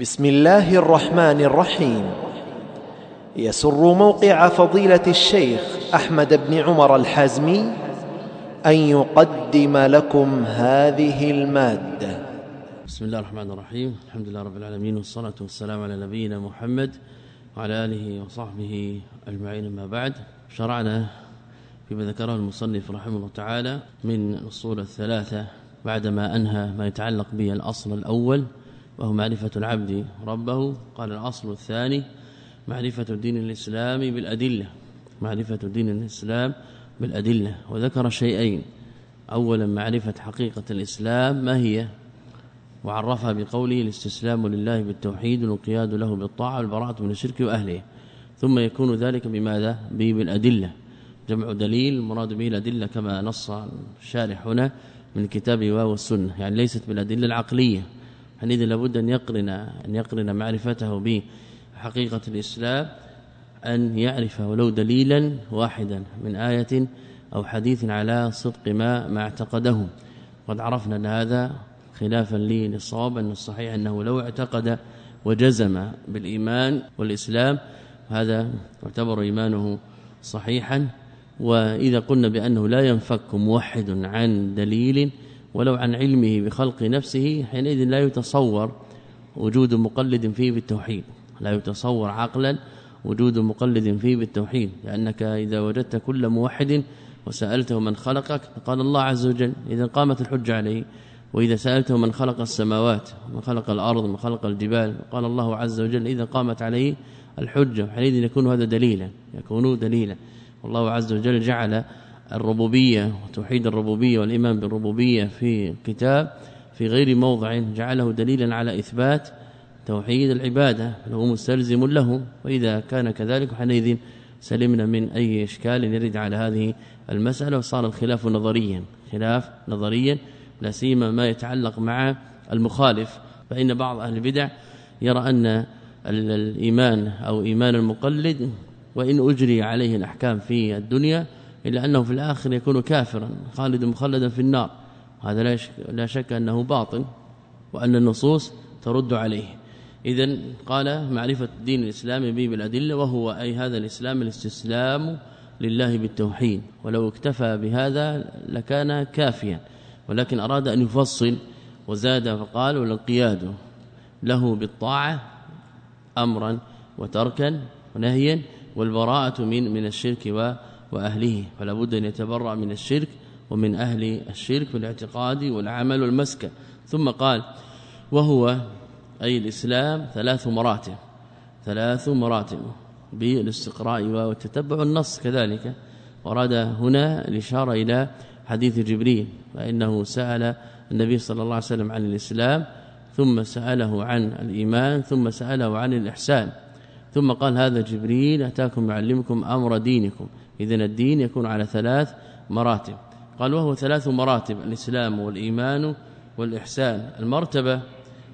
بسم الله الرحمن الرحيم. يسر موقع فضيلة الشيخ أحمد بن عمر الحازمي أن يقدم لكم هذه المادة. بسم الله الرحمن الرحيم. الحمد لله رب العالمين والصلاة والسلام على نبينا محمد وعلى آله وصحبه أجمعين. ما بعد شرعنا فيما ذكره المصنف رحمه الله تعالى من الاصول الثلاثة بعدما أنهى ما يتعلق به الأصل الأول وهو معرفة العبد ربه. قال الأصل الثاني معرفة الدين الإسلامي بالأدلة. معرفة دين الإسلام بالأدلة. وذكر شيئين. اولا معرفة حقيقة الإسلام ما هي؟ وعرفها بقوله الاستسلام لله بالتوحيد والانقياد له بالطاعة والبراءة من الشرك وأهله. ثم يكون ذلك بماذا؟ به بالأدلة. جمع دليل مراد به الأدلة كما نص الشارح هنا من كتاب والسنة يعني ليست بالأدلة العقلية. حينئذ لابد أن يقرن أن يقرن معرفته بحقيقة الإسلام أن يعرف ولو دليلا واحدا من آية أو حديث على صدق ما ما اعتقده. قد عرفنا أن هذا خلافا للصواب أن الصحيح أنه لو اعتقد وجزم بالإيمان والإسلام هذا يعتبر إيمانه صحيحا. وإذا قلنا بأنه لا ينفك موحد عن دليل ولو عن علمه بخلق نفسه حينئذ لا يتصور وجود مقلد فيه بالتوحيد. لا يتصور عقلا وجود مقلد فيه بالتوحيد. لأنك إذا وجدت كل موحد وسألته من خلقك قال الله عز وجل إذا قامت الحجة عليه وإذا سألته من خلق السماوات من خلق الأرض من خلق الجبال قال الله عز وجل إذا قامت عليه الحجة حينئذ يكون هذا دليلا يكون دليلا. والله عز وجل جعل الربوبية وتوحيد الربوبية والإيمان بالربوبية في كتاب في غير موضع جعله دليلا على إثبات توحيد العبادة فهو مستلزم له وإذا كان كذلك حينئذ سلمنا من أي إشكال يرد على هذه المسألة وصار الخلاف نظريا خلاف نظريا لا سيما ما يتعلق مع المخالف فإن بعض أهل البدع يرى أن الإيمان أو إيمان المقلد وإن أجري عليه الأحكام في الدنيا إلا أنه في الآخر يكون كافرا خالد مخلدا في النار. هذا لا شك أنه باطل وأن النصوص ترد عليه. اذا قال معرفة الدين الإسلامي به بالأدلة وهو أي هذا الإسلام الاستسلام لله بالتوحيد. ولو اكتفى بهذا لكان كافيا. ولكن أراد أن يفصل وزاد فقال والانقياد له بالطاعة أمرا وتركا ونهيا والبراءة من من الشرك وأهله فلا بد أن يتبرأ من الشرك ومن أهل الشرك في الاعتقاد والعمل والمسكن. ثم قال وهو أي الإسلام ثلاث مراتب ثلاث مراتب بالاستقراء والتتبع النص كذلك. وراد هنا الإشارة إلى حديث جبريل فإنه سأل النبي صلى الله عليه وسلم عن الإسلام ثم سأله عن الإيمان ثم سأله عن الإحسان. ثم قال هذا جبريل أتاكم يعلمكم أمر دينكم. اذا الدين يكون على ثلاث مراتب. قال وهو ثلاث مراتب الإسلام والإيمان والإحسان. المرتبة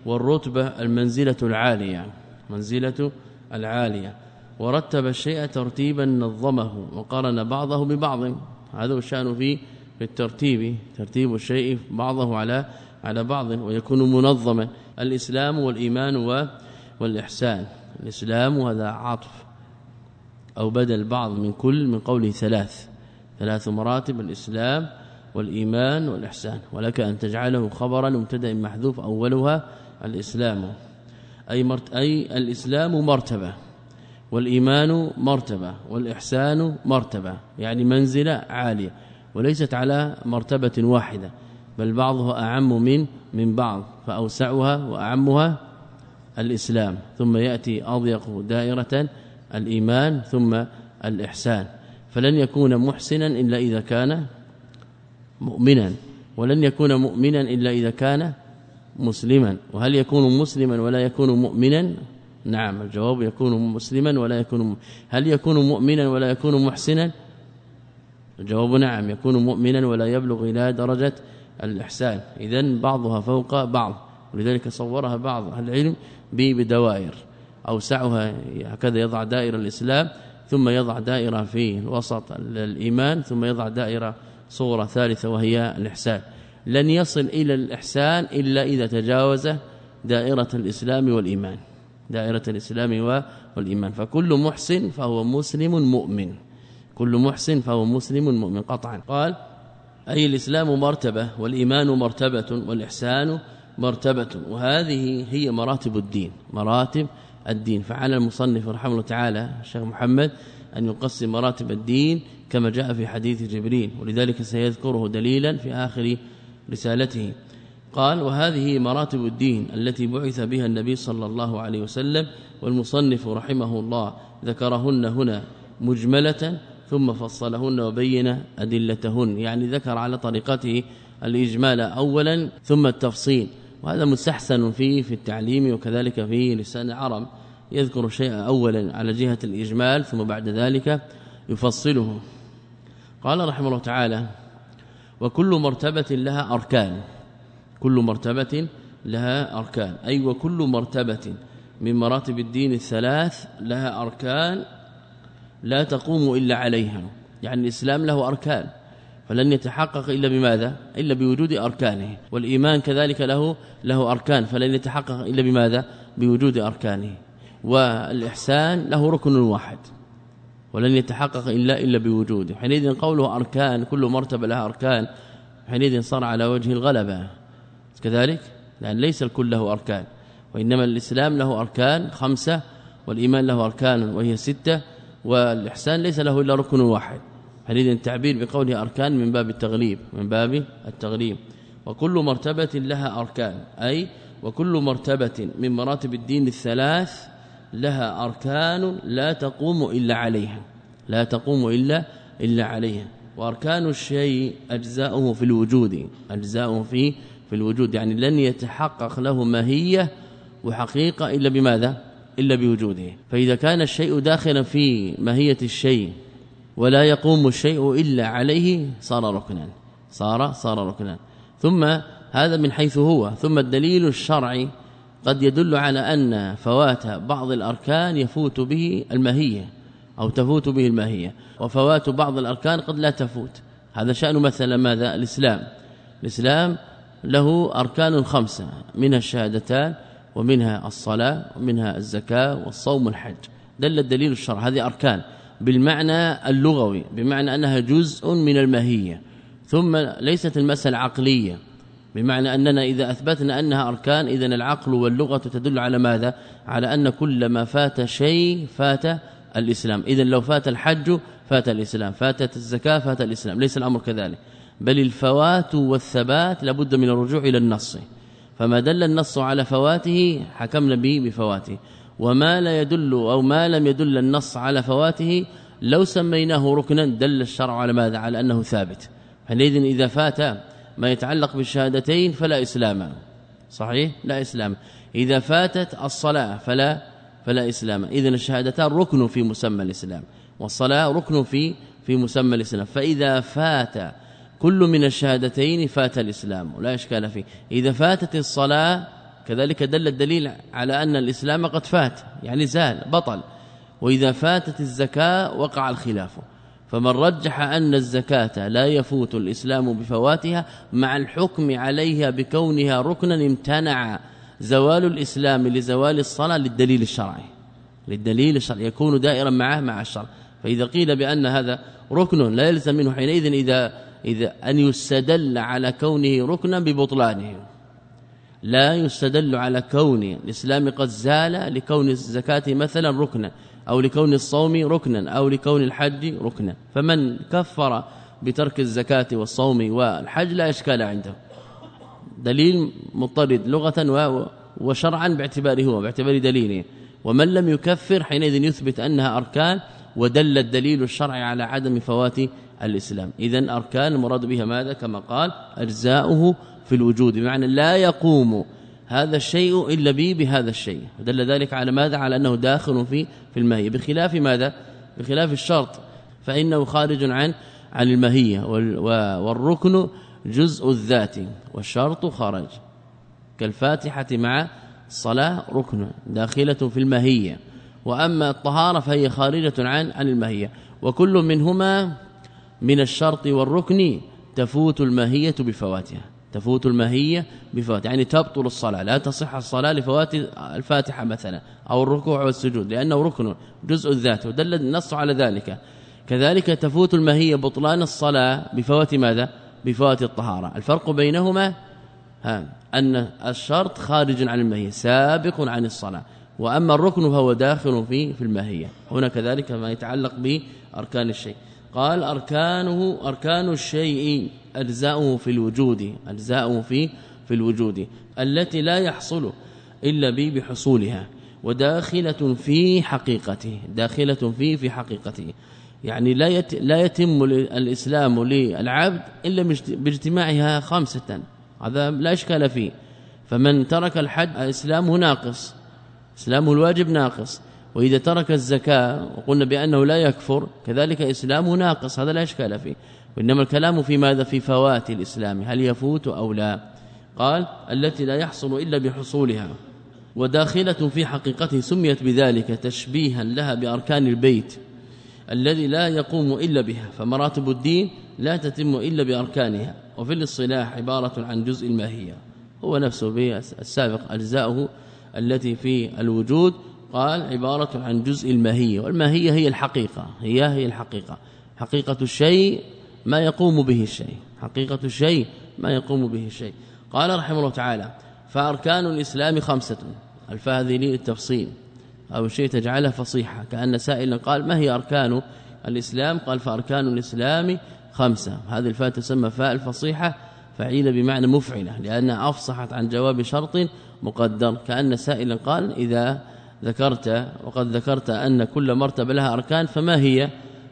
والرتبة المنزلة العالية منزلة العالية. ورتب الشيء ترتيبا نظمه وقارن بعضه ببعض. هذا هو الشأن في في الترتيب. ترتيب الشيء بعضه على على بعض ويكون منظما. الإسلام والإيمان والإحسان. الإسلام هذا عطف. أو بدل بعض من كل من قوله ثلاث. ثلاث مراتب الإسلام والإيمان والإحسان. ولك أن تجعله خبرا مبتدأ محذوف أولها الإسلام. أي مرت أي الإسلام مرتبة والإيمان مرتبة والإحسان مرتبة. يعني منزلة عالية وليست على مرتبة واحدة بل بعضها أعم من من بعض فأوسعها وأعمها الإسلام. ثم يأتي أضيق دائرة الإيمان ثم الإحسان. فلن يكون محسنا إلا إذا كان مؤمنا ولن يكون مؤمنا إلا إذا كان مسلما. وهل يكون مسلما ولا يكون مؤمنا؟ نعم الجواب يكون مسلما ولا يكون هل يكون مؤمنا ولا يكون محسنا؟ الجواب نعم يكون مؤمنا ولا يبلغ إلى درجة الإحسان. اذا بعضها فوق بعض ولذلك صورها بعض العلم بدوائر أوسعها هكذا يضع دائرة الإسلام ثم يضع دائرة في وسط الإيمان ثم يضع دائرة صورة ثالثة وهي الإحسان. لن يصل إلى الإحسان إلا إذا تجاوز دائرة الإسلام والإيمان. دائرة الإسلام والإيمان. فكل محسن فهو مسلم مؤمن. كل محسن فهو مسلم مؤمن. قطعا قال أي الإسلام مرتبة والإيمان مرتبة والإحسان مرتبة. وهذه هي مراتب الدين. مراتب الدين. فعلى المصنف رحمه الله تعالى الشيخ محمد أن يقسم مراتب الدين كما جاء في حديث جبريل ولذلك سيذكره دليلا في آخر رسالته. قال وهذه مراتب الدين التي بعث بها النبي صلى الله عليه وسلم والمصنف رحمه الله ذكرهن هنا مجملة ثم فصلهن وبين أدلتهن. يعني ذكر على طريقته الإجمال أولا ثم التفصيل. وهذا مستحسن فيه في التعليم وكذلك في لسان العرب. يذكر شيئا اولا على جهة الإجمال ثم بعد ذلك يفصله. قال رحمه الله تعالى وكل مرتبة لها أركان. كل مرتبة لها أركان. أي وكل مرتبة من مراتب الدين الثلاث لها أركان لا تقوم إلا عليها. يعني الإسلام له أركان. فلن يتحقق إلا بماذا؟ إلا بوجود أركانه والإيمان كذلك له له أركان فلن يتحقق إلا بماذا؟ بوجود أركانه والإحسان له ركن واحد ولن يتحقق إلا إلا بوجوده. حينئذ قوله أركان كل مرتبة لها أركان حينئذ صار على وجه الغلبة. كذلك؟ لأن ليس الكل له أركان وإنما الإسلام له أركان خمسة والإيمان له أركان وهي ستة والإحسان ليس له إلا ركن واحد. حينئذ التعبير بقوله أركان من باب التغليب من باب التغليب. وكل مرتبة لها أركان أي وكل مرتبة من مراتب الدين الثلاث لها أركان لا تقوم إلا عليها لا تقوم إلا إلا عليها. وأركان الشيء أجزاؤه في الوجود أجزاؤه في في الوجود. يعني لن يتحقق له ماهية وحقيقة إلا بماذا؟ إلا بوجوده. فإذا كان الشيء داخلا في ماهية الشيء ولا يقوم الشيء إلا عليه صار ركنا. صار صار ركنا. ثم هذا من حيث هو. ثم الدليل الشرعي قد يدل على أن فوات بعض الأركان يفوت به الماهية أو تفوت به الماهية. وفوات بعض الأركان قد لا تفوت. هذا شأن مثلا ماذا؟ الإسلام. الإسلام له أركان خمسة منها الشهادتان ومنها الصلاة ومنها الزكاة والصوم والحج. دل الدليل الشرع هذه أركان. بالمعنى اللغوي بمعنى أنها جزء من الماهية ثم ليست المسألة عقلية بمعنى أننا إذا أثبتنا أنها أركان إذا العقل واللغة تدل على ماذا؟ على أن كل ما فات شيء فات الإسلام. إذا لو فات الحج فات الإسلام فاتت الزكاة فات الإسلام ليس الأمر كذلك. بل الفوات والثبات لابد من الرجوع إلى النص. فما دل النص على فواته حكمنا به بفواته. وما لا يدل أو ما لم يدل النص على فواته لو سميناه ركنا دل الشرع على ماذا؟ على أنه ثابت. حينئذ إذا فات ما يتعلق بالشهادتين فلا إسلام. صحيح؟ لا إسلام. إذا فاتت الصلاة فلا فلا إسلام. إذن الشهادتان ركن في مسمى الإسلام. والصلاة ركن في في مسمى الإسلام. فإذا فات كل من الشهادتين فات الإسلام. ولا إشكال فيه. إذا فاتت الصلاة كذلك دل الدليل على أن الإسلام قد فات يعني زال بطل. وإذا فاتت الزكاة وقع الخلاف. فمن رجح أن الزكاة لا يفوت الإسلام بفواتها مع الحكم عليها بكونها ركنا امتنع زوال الإسلام لزوال الصلاة للدليل الشرعي. للدليل الشرعي يكون دائرا معه مع الشرع. فإذا قيل بأن هذا ركن لا يلزم منه حينئذ إذا إذا أن يستدل على كونه ركنا ببطلانه. لا يستدل على كون الإسلام قد زال لكون الزكاة مثلا ركنا أو لكون الصوم ركنا أو لكون الحج ركنا. فمن كفر بترك الزكاة والصوم والحج لا إشكال عنده. دليل مضطرد لغة وشرعا باعتباره هو باعتبار دليله. ومن لم يكفر حينئذ يثبت أنها أركان ودل الدليل الشرعي على عدم فوات الإسلام. اذا أركان المراد بها ماذا؟ كما قال أجزاؤه في الوجود بمعنى لا يقوم هذا الشيء إلا به بهذا الشيء. دل ذلك على ماذا؟ على أنه داخل في في الماهية. بخلاف ماذا؟ بخلاف الشرط فإنه خارج عن عن الماهية. والركن جزء الذات والشرط خارج. كالفاتحة مع الصلاه ركن داخلة في الماهية. وأما الطهارة فهي خارجة عن عن الماهية. وكل منهما من الشرط والركن تفوت الماهية بفواتها. تفوت الماهيه بفوات يعني تبطل الصلاة لا تصح الصلاة لفوات الفاتحة مثلا أو الركوع والسجود لأنه ركن جزء الذات ودل النص على ذلك. كذلك تفوت الماهيه بطلان الصلاة بفوات ماذا؟ بفوات الطهارة. الفرق بينهما ها أن الشرط خارج عن الماهيه سابق عن الصلاة. وأما الركن فهو داخل في في الماهيه هنا كذلك ما يتعلق بأركان الشيء. قال أركانه أركان الشيء اجزاؤه في الوجود اجزاؤه في في الوجود التي لا يحصل إلا به بحصولها وداخلة في حقيقته داخلة في في حقيقته. يعني لا لا يتم الإسلام للعبد إلا باجتماعها خمسة. هذا لا إشكال فيه. فمن ترك الحج اسلامه ناقص اسلامه الواجب ناقص. وإذا ترك الزكاة وقلنا بأنه لا يكفر كذلك اسلامه ناقص هذا لا إشكال فيه. وإنما الكلام في ماذا؟ في فوات الإسلام. هل يفوت أو لا؟ قال التي لا يحصل إلا بحصولها. وداخلة في حقيقته سميت بذلك تشبيها لها بأركان البيت الذي لا يقوم إلا بها. فمراتب الدين لا تتم إلا بأركانها. وفي الاصطلاح عبارة عن جزء الماهيه هو نفسه بالسابق أجزاؤه التي في الوجود. قال عبارة عن جزء الماهية. والماهية هي الحقيقة. هي هي الحقيقة. حقيقة الشيء ما يقوم به الشيء حقيقة الشيء ما يقوم به الشيء قال رحمه الله تعالى فأركان الإسلام خمسة الفاذي للتفصيل أو شيء تجعلها فصيحة كأن سائلا قال ما هي أركان الإسلام؟ قال فأركان الإسلام خمسة. هذه الفاء تسمى فاء الفصيحة فعيلة بمعنى مفعلة لأنها أفصحت عن جواب شرط مقدر. كأن سائلا قال إذا ذكرت وقد ذكرت أن كل مرتبة لها أركان فما هي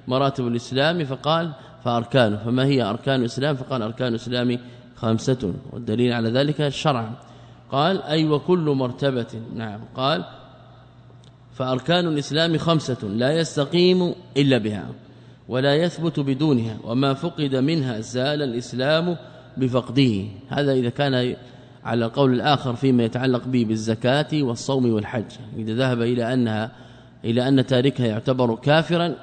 مراتب الإسلام؟ فقال فأركانه. فما هي أركان الإسلام؟ فقال أركان الإسلام خمسة والدليل على ذلك الشرع قال أي وكل مرتبة. نعم. قال فأركان الإسلام خمسة لا يستقيم إلا بها ولا يثبت بدونها وما فقد منها زال الإسلام بفقده. هذا إذا كان على القول الآخر فيما يتعلق به بالزكاة والصوم والحج. إذا ذهب إلى أنها إلى أن تاركها يعتبر كافرا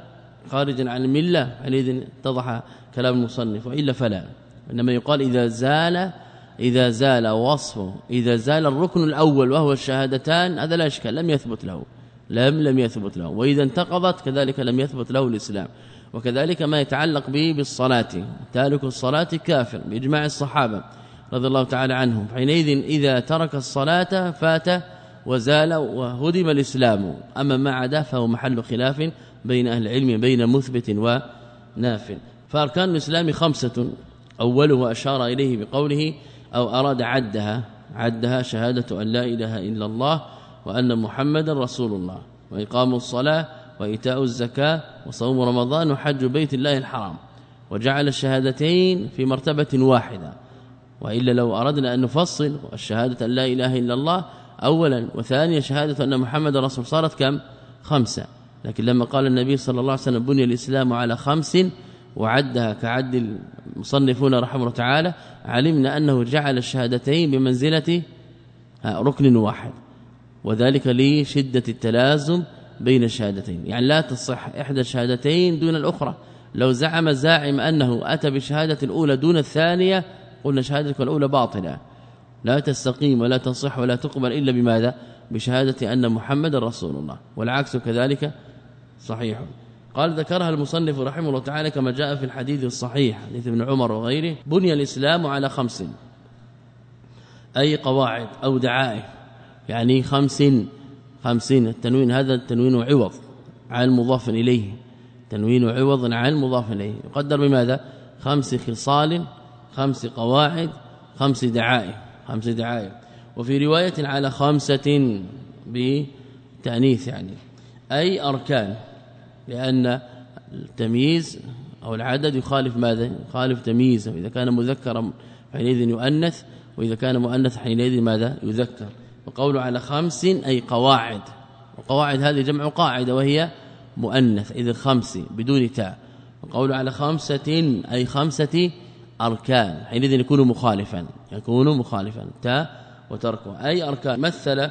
خارجا عن الملة حينئذ اتضح كلام المصنف وإلا فلا. إنما يقال إذا زال إذا زال وصفه إذا زال الركن الأول وهو الشهادتان هذا لا إشكال لم يثبت له. لم لم يثبت له. وإذا انتقضت كذلك لم يثبت له الإسلام. وكذلك ما يتعلق به بالصلاة. تارك الصلاة كافر بإجماع الصحابة رضي الله تعالى عنهم. حينئذ إذا ترك الصلاة فات وزال وهدم الإسلام. أما ما عدا فهو محل خلاف بين أهل العلم بين مثبت وناف. فاركان الإسلام خمسة أوله أشار إليه بقوله أو أراد عدها عدها شهادة أن لا إله إلا الله وأن محمدا رسول الله وإقام الصلاة وإيتاء الزكاة وصوم رمضان وحج بيت الله الحرام وجعل الشهادتين في مرتبة واحدة. وإلا لو أردنا أن نفصل الشهادة أن لا إله إلا الله اولا وثانيا شهادة أن محمد رسول صارت كم؟ خمسة. لكن لما قال النبي صلى الله عليه وسلم بني الإسلام على خمس وعدها كعد المصنفون رحمه الله تعالى علمنا أنه جعل الشهادتين بمنزلة ركن واحد وذلك لشدة التلازم بين الشهادتين. يعني لا تصح إحدى الشهادتين دون الأخرى. لو زعم زاعم أنه أتى بشهاده الأولى دون الثانية قلنا شهادتك الأولى باطلة. لا تستقيم ولا تصح ولا تقبل إلا بماذا؟ بشهادة أن محمد رسول الله. والعكس كذلك صحيح. قال ذكرها المصنف رحمه الله تعالى كما جاء في الحديث الصحيح حديث ابن عمر وغيره بني الإسلام على خمس أي قواعد أو دعائم يعني خمس خمسين التنوين هذا التنوين عوض عن المضاف إليه تنوين عوض عن المضاف إليه. يقدر بماذا؟ خمس خصال خمس قواعد خمس دعائم خمس دعائم وفي رواية على خمسة بتأنيث يعني أي أركان. لأن التمييز أو العدد يخالف ماذا؟ يخالف تمييزه. اذا كان مذكرا حينئذ يؤنث وإذا كان مؤنث حينئذ ماذا؟ يذكر. وقول على خمس أي قواعد. وقواعد هذه جمع قاعدة وهي مؤنث اذا خمس بدون تاء. وقول على خمسة أي خمسة أركان. حينئذ يكون مخالفا يكون مخالفا تاء وتركه. أي أركان؟ مثل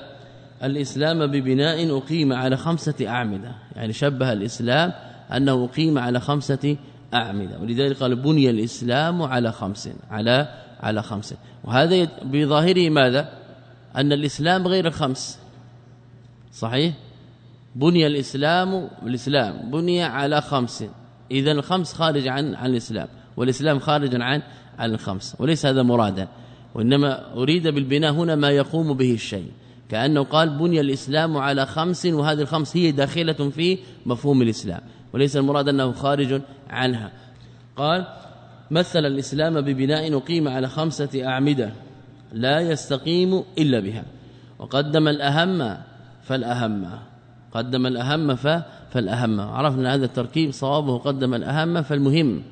الإسلام ببناء أقيم على خمسة أعمدة. يعني شبه الإسلام أنه أقيم على خمسة أعمدة. ولذلك قال بني الإسلام على خمس على على خمس. وهذا بظاهره ماذا؟ أن الإسلام غير الخمس. صحيح؟ بني الإسلام الإسلام بني على خمس. إذا الخمس خارج عن عن الإسلام والإسلام خارج عن عن الخمس وليس هذا مرادا. وإنما أريد بالبناء هنا ما يقوم به الشيء. كأنه قال بني الإسلام على خمس وهذه الخمس هي داخلة في مفهوم الإسلام وليس المراد أنه خارج عنها. قال مثل الإسلام ببناء أقيم على خمسة أعمدة لا يستقيم إلا بها. وقدم الأهم فالأهم قدم الأهم فالأهم. عرفنا هذا التركيب صوابه قدم الأهم فالمهم.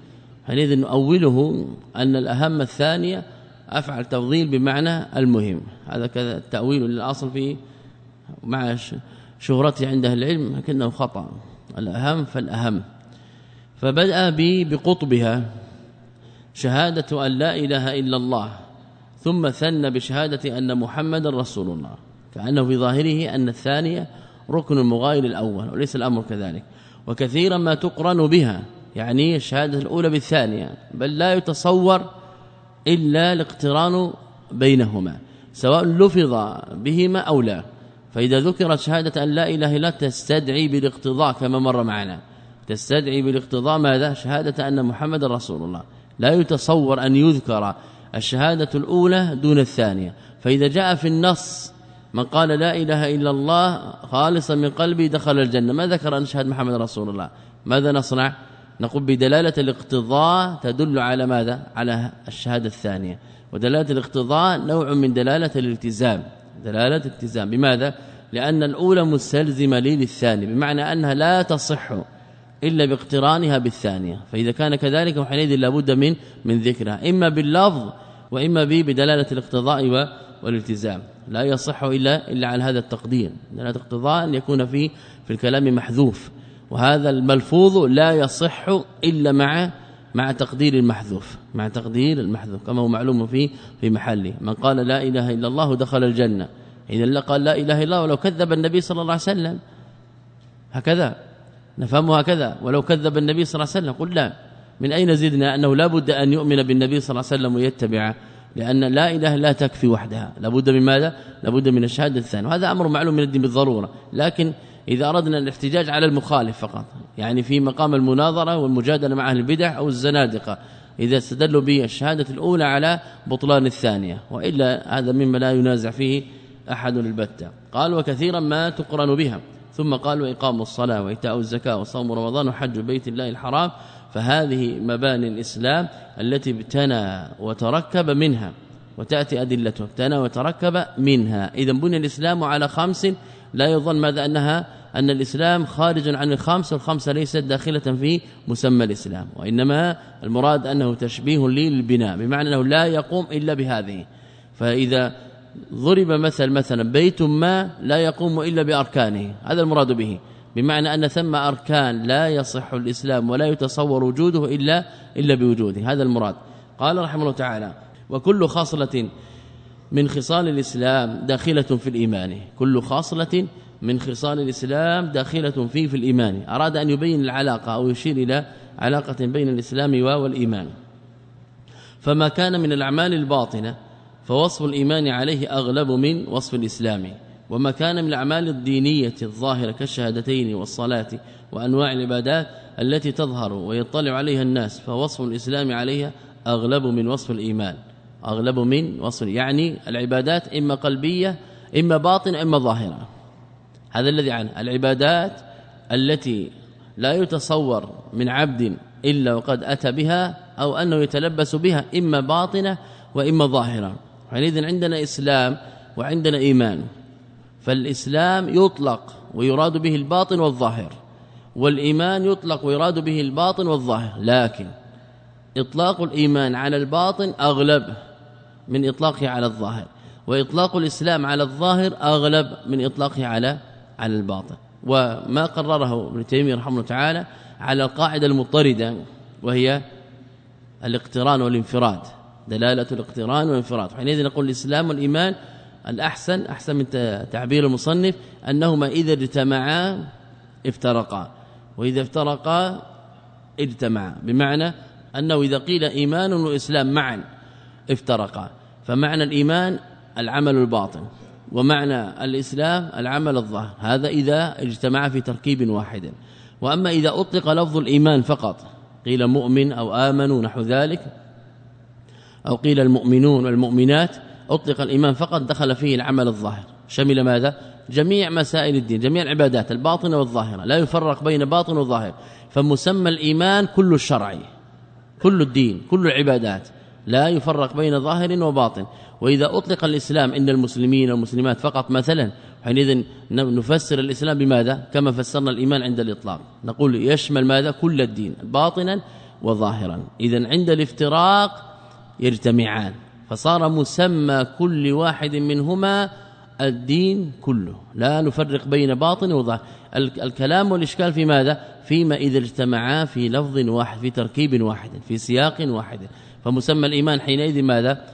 حينئذ نؤوله أن الأهم الثانية أفعل تفضيل بمعنى المهم. هذا كذا التأويل للأصل فيه مع شهرته عند العلم لكنه خطأ. الأهم فالأهم. فبدأ بقطبها. شهادة أن لا إله إلا الله ثم ثن بشهادة أن محمد رسول الله. كأنه في ظاهره أن الثانية ركن المغاير الأول وليس الأمر كذلك. وكثيرا ما تقرن بها يعني الشهادة الأولى بالثانية. بل لا يتصور إلا الاقتران بينهما سواء لفظ بهما أو لا. فإذا ذكرت شهادة أن لا إله إلا تستدعي بالاقتضاء كما مر معنا. تستدعي بالاقتضاء ماذا؟ شهادة أن محمد رسول الله. لا يتصور أن يذكر الشهادة الأولى دون الثانية. فإذا جاء في النص من قال لا إله إلا الله خالصا من قلبي دخل الجنة. ما ذكر أن شهد محمد رسول الله؟ ماذا نصنع؟ نقول بدلالة الاقتضاء تدل على ماذا؟ على الشهادة الثانية. ودلالة الاقتضاء نوع من دلالة الالتزام. دلالة الالتزام. بماذا؟ لأن الأولى مستلزمة لي للثانية بمعنى أنها لا تصح إلا باقترانها بالثانية. فإذا كان كذلك وحينئذ لابد من من ذكرها. إما باللفظ وإما بدلالة الاقتضاء والالتزام. لا يصح إلا إلا على هذا التقدير. دلالة الاقتضاء أن يكون في في الكلام محذوف. وهذا الملفوظ لا يصح إلا مع مع تقدير المحذوف مع تقدير المحذوف كما هو معلوم في في محله. من قال لا إله إلا الله دخل الجنة. إذا قال لا إله إلا الله ولو كذب النبي صلى الله عليه وسلم. هكذا. نفهمه هكذا. ولو كذب النبي صلى الله عليه وسلم قل لا. من أين زدنا أنه لا بد أن يؤمن بالنبي صلى الله عليه وسلم ويتبعه لأن لا إله لا تكفي وحدها. لابد من ماذا؟ لابد من الشهادة الثانية. وهذا أمر معلوم من الدين بالضرورة. لكن إذا أردنا الاحتجاج على المخالف فقط. يعني في مقام المناظرة والمجادلة مع أهل البدع أو الزنادقة. إذا استدلوا بالشهادة الأولى على بطلان الثانية. وإلا هذا مما لا ينازع فيه أحد البتة قال وكثيرا ما تقرن بها. ثم قال واقام الصلاة وإيتاء الزكاة وصوم رمضان وحج بيت الله الحرام. فهذه مباني الإسلام التي ابتنى وتركب منها. وتأتي أدلته. ابتنى وتركب منها. اذا بني الإسلام على خمس لا يظن ماذا أنها أن الإسلام خارج عن الخمس والخمسه ليست داخلة في مسمى الإسلام وإنما المراد أنه تشبيه للبناء بمعنى أنه لا يقوم إلا بهذه. فإذا ضرب مثل مثلا بيت ما لا يقوم إلا بأركانه هذا المراد به. بمعنى أن ثم أركان لا يصح الإسلام ولا يتصور وجوده إلا إلا بوجوده هذا المراد. قال رحمه الله تعالى وكل خاصلة من خصال الإسلام داخلة في الإيمان. كل خاصلة من خصال الإسلام داخلة فيه في الإيمان. أراد أن يبين العلاقة أو يشير إلى علاقة بين الإسلام والإيمان. فما كان من الأعمال الباطنة فوصف الإيمان عليه أغلب من وصف الإسلام. وما كان من الأعمال الدينية الظاهرة كالشهادتين والصلاة وأنواع العبادات التي تظهر ويطلع عليها الناس فوصف الإسلام عليها أغلب من وصف الإيمان. أغلب من وصف يعني العبادات إما قلبية إما باطنة إما ظاهرة. هذا الذي عنه العبادات التي لا يتصور من عبد إلا وقد أتى بها أو أنه يتلبس بها إما باطنة وإما ظاهرة. حينئذ عندنا إسلام وعندنا إيمان. فالإسلام يطلق ويراد به الباطن والظاهر والإيمان يطلق ويراد به الباطن والظاهر. لكن إطلاق الإيمان على الباطن أغلب من إطلاقه على الظاهر وإطلاق الإسلام على الظاهر أغلب من إطلاقه على على الباطن. وما قرره ابن تيمية رحمه الله تعالى على القاعدة المضطردة وهي الاقتران والانفراد دلالة الاقتران والانفراد. حينئذ نقول الإسلام والإيمان الأحسن أحسن من تعبير المصنف أنهما إذا اجتمعا افترقا وإذا افترقا اجتمعا بمعنى أنه إذا قيل إيمان وإسلام معا افترقا. فمعنى الإيمان العمل الباطن ومعنى الإسلام العمل الظاهر هذا إذا اجتمع في تركيب واحد. وأما إذا أطلق لفظ الإيمان فقط قيل مؤمن أو آمنوا نحو ذلك أو قيل المؤمنون والمؤمنات أطلق الإيمان فقط دخل فيه العمل الظاهر. شمل ماذا؟ جميع مسائل الدين جميع العبادات الباطنه والظاهره لا يفرق بين باطن وظاهر. فمسمى الإيمان كل الشرع كل الدين كل العبادات. لا يفرق بين ظاهر وباطن. وإذا أطلق الإسلام إن المسلمين والمسلمات فقط مثلا حينئذ نفسر الإسلام بماذا؟ كما فسرنا الإيمان عند الإطلاق. نقول يشمل ماذا؟ كل الدين باطنا وظاهرا. إذا عند الافتراق يجتمعان. فصار مسمى كل واحد منهما الدين كله. لا نفرق بين باطن وظاهر. الكلام والإشكال في ماذا؟ فيما إذا اجتمعا في لفظ واحد في تركيب واحد في سياق واحد. فمسمى الإيمان حينئذ ماذا؟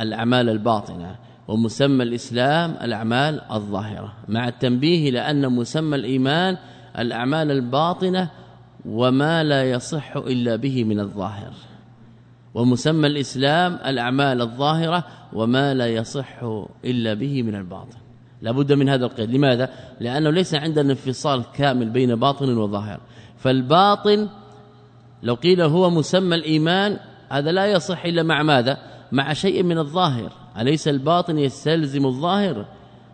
الأعمال الباطنة ومسمى الإسلام الأعمال الظاهرة مع التنبيه لأن مسمى الإيمان الأعمال الباطنة وما لا يصح إلا به من الظاهر. ومسمى الإسلام الأعمال الظاهرة وما لا يصح إلا به من الباطن. لابد من هذا القيد. لماذا؟ لأنه ليس عندنا انفصال كامل بين باطن وظاهر. فالباطن لو قيل هو مسمى الإيمان هذا لا يصح إلا مع ماذا؟ مع شيء من الظاهر. أليس الباطن يستلزم الظاهر؟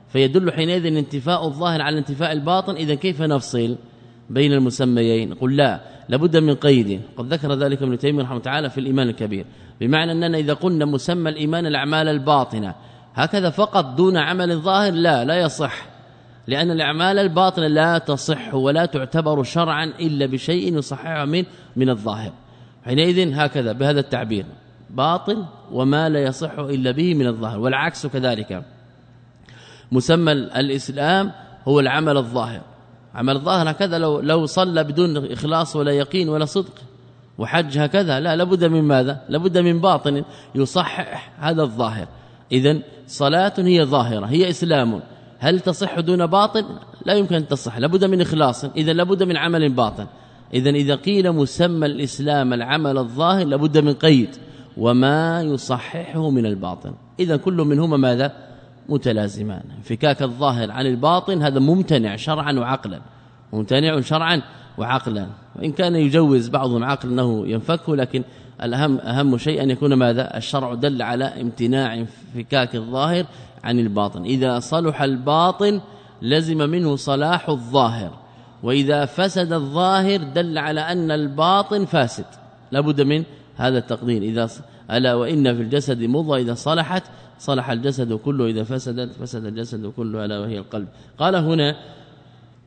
فيدل حينئذ انتفاء الظاهر على انتفاء الباطن. اذا كيف نفصل بين المسميين؟ قل لا لابد من قيد. قد ذكر ذلك ابن تيمية رحمه الله في الإيمان الكبير. بمعنى أننا إذا قلنا مسمى الإيمان الأعمال الباطنة هكذا فقط دون عمل ظاهر لا لا يصح. لأن الأعمال الباطنة لا تصح ولا تعتبر شرعا إلا بشيء يصححها من من الظاهر. حينئذ هكذا بهذا التعبير باطن وما لا يصح إلا به من الظاهر والعكس كذلك. مسمى الإسلام هو العمل الظاهر. عمل الظاهر هكذا لو لو صلى بدون إخلاص ولا يقين ولا صدق وحج هكذا لا لابد من ماذا؟ لابد من باطن يصحح هذا الظاهر. اذا صلاة هي ظاهرة هي إسلام. هل تصح دون باطن لا يمكن أن تصح لابد من إخلاص. اذا لابد من عمل باطن. اذا إذا قيل مسمى الإسلام العمل الظاهر لابد من قيد وما يصححه من الباطن. اذا كل منهما ماذا؟ متلازمان. انفكاك الظاهر عن الباطن هذا ممتنع شرعا وعقلا. ممتنع شرعا وعقلا. وإن كان يجوز بعضهم عقل أنه ينفك لكن الاهم أهم شيء أن يكون ماذا؟ الشرع دل على امتناع انفكاك الظاهر عن الباطن. إذا صلح الباطن لزم منه صلاح الظاهر. وإذا فسد الظاهر دل على أن الباطن فاسد. لابد من هذا التقدير. إذا ألا وإن في الجسد مضغه إذا صلحت صلح الجسد كله. إذا فسدت فسد الجسد كله ألا وهي القلب. قال هنا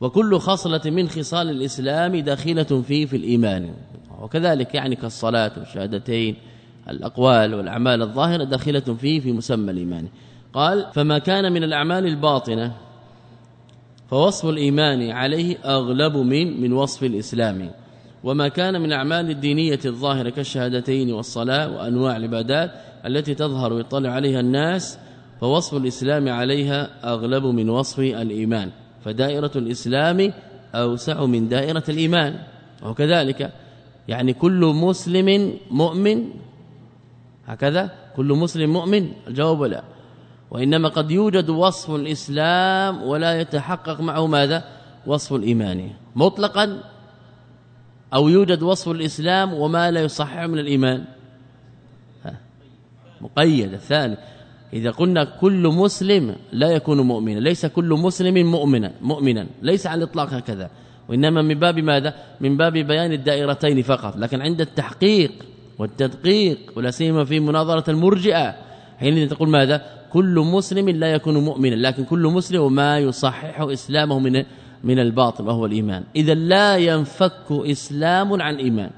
وكل خصلة من خصال الإسلام داخلة فيه في الإيمان. وكذلك يعني كالصلاة والشهادتين الأقوال والأعمال الظاهرة داخلة فيه في مسمى الإيمان. قال فما كان من الأعمال الباطنة فوصف الإيمان عليه أغلب من من وصف الإسلام. وما كان من الأعمال الدينية الظاهرة كالشهادتين والصلاة وأنواع العبادات التي تظهر ويطلع عليها الناس فوصف الإسلام عليها أغلب من وصف الإيمان. فدائرة الإسلام أوسع من دائرة الإيمان. وكذلك يعني كل مسلم مؤمن هكذا كل مسلم مؤمن الجواب لا. وإنما قد يوجد وصف الإسلام ولا يتحقق معه ماذا؟ وصف الإيمان. مطلقا أو يوجد وصف الإسلام وما لا يصحح من الإيمان. مقيد. الثاني إذا قلنا كل مسلم لا يكون مؤمنا ليس كل مسلم مؤمنا مؤمنا ليس على الإطلاق هكذا. وإنما من باب ماذا؟ من باب بيان الدائرتين فقط. لكن عند التحقيق والتدقيق ولا سيما في مناظرة المرجئة حين تقول ماذا؟ كل مسلم لا يكون مؤمنا لكن كل مسلم وما يصحح إسلامه من من الباطل وهو الإيمان. إذا لا ينفك إسلام عن إيمان.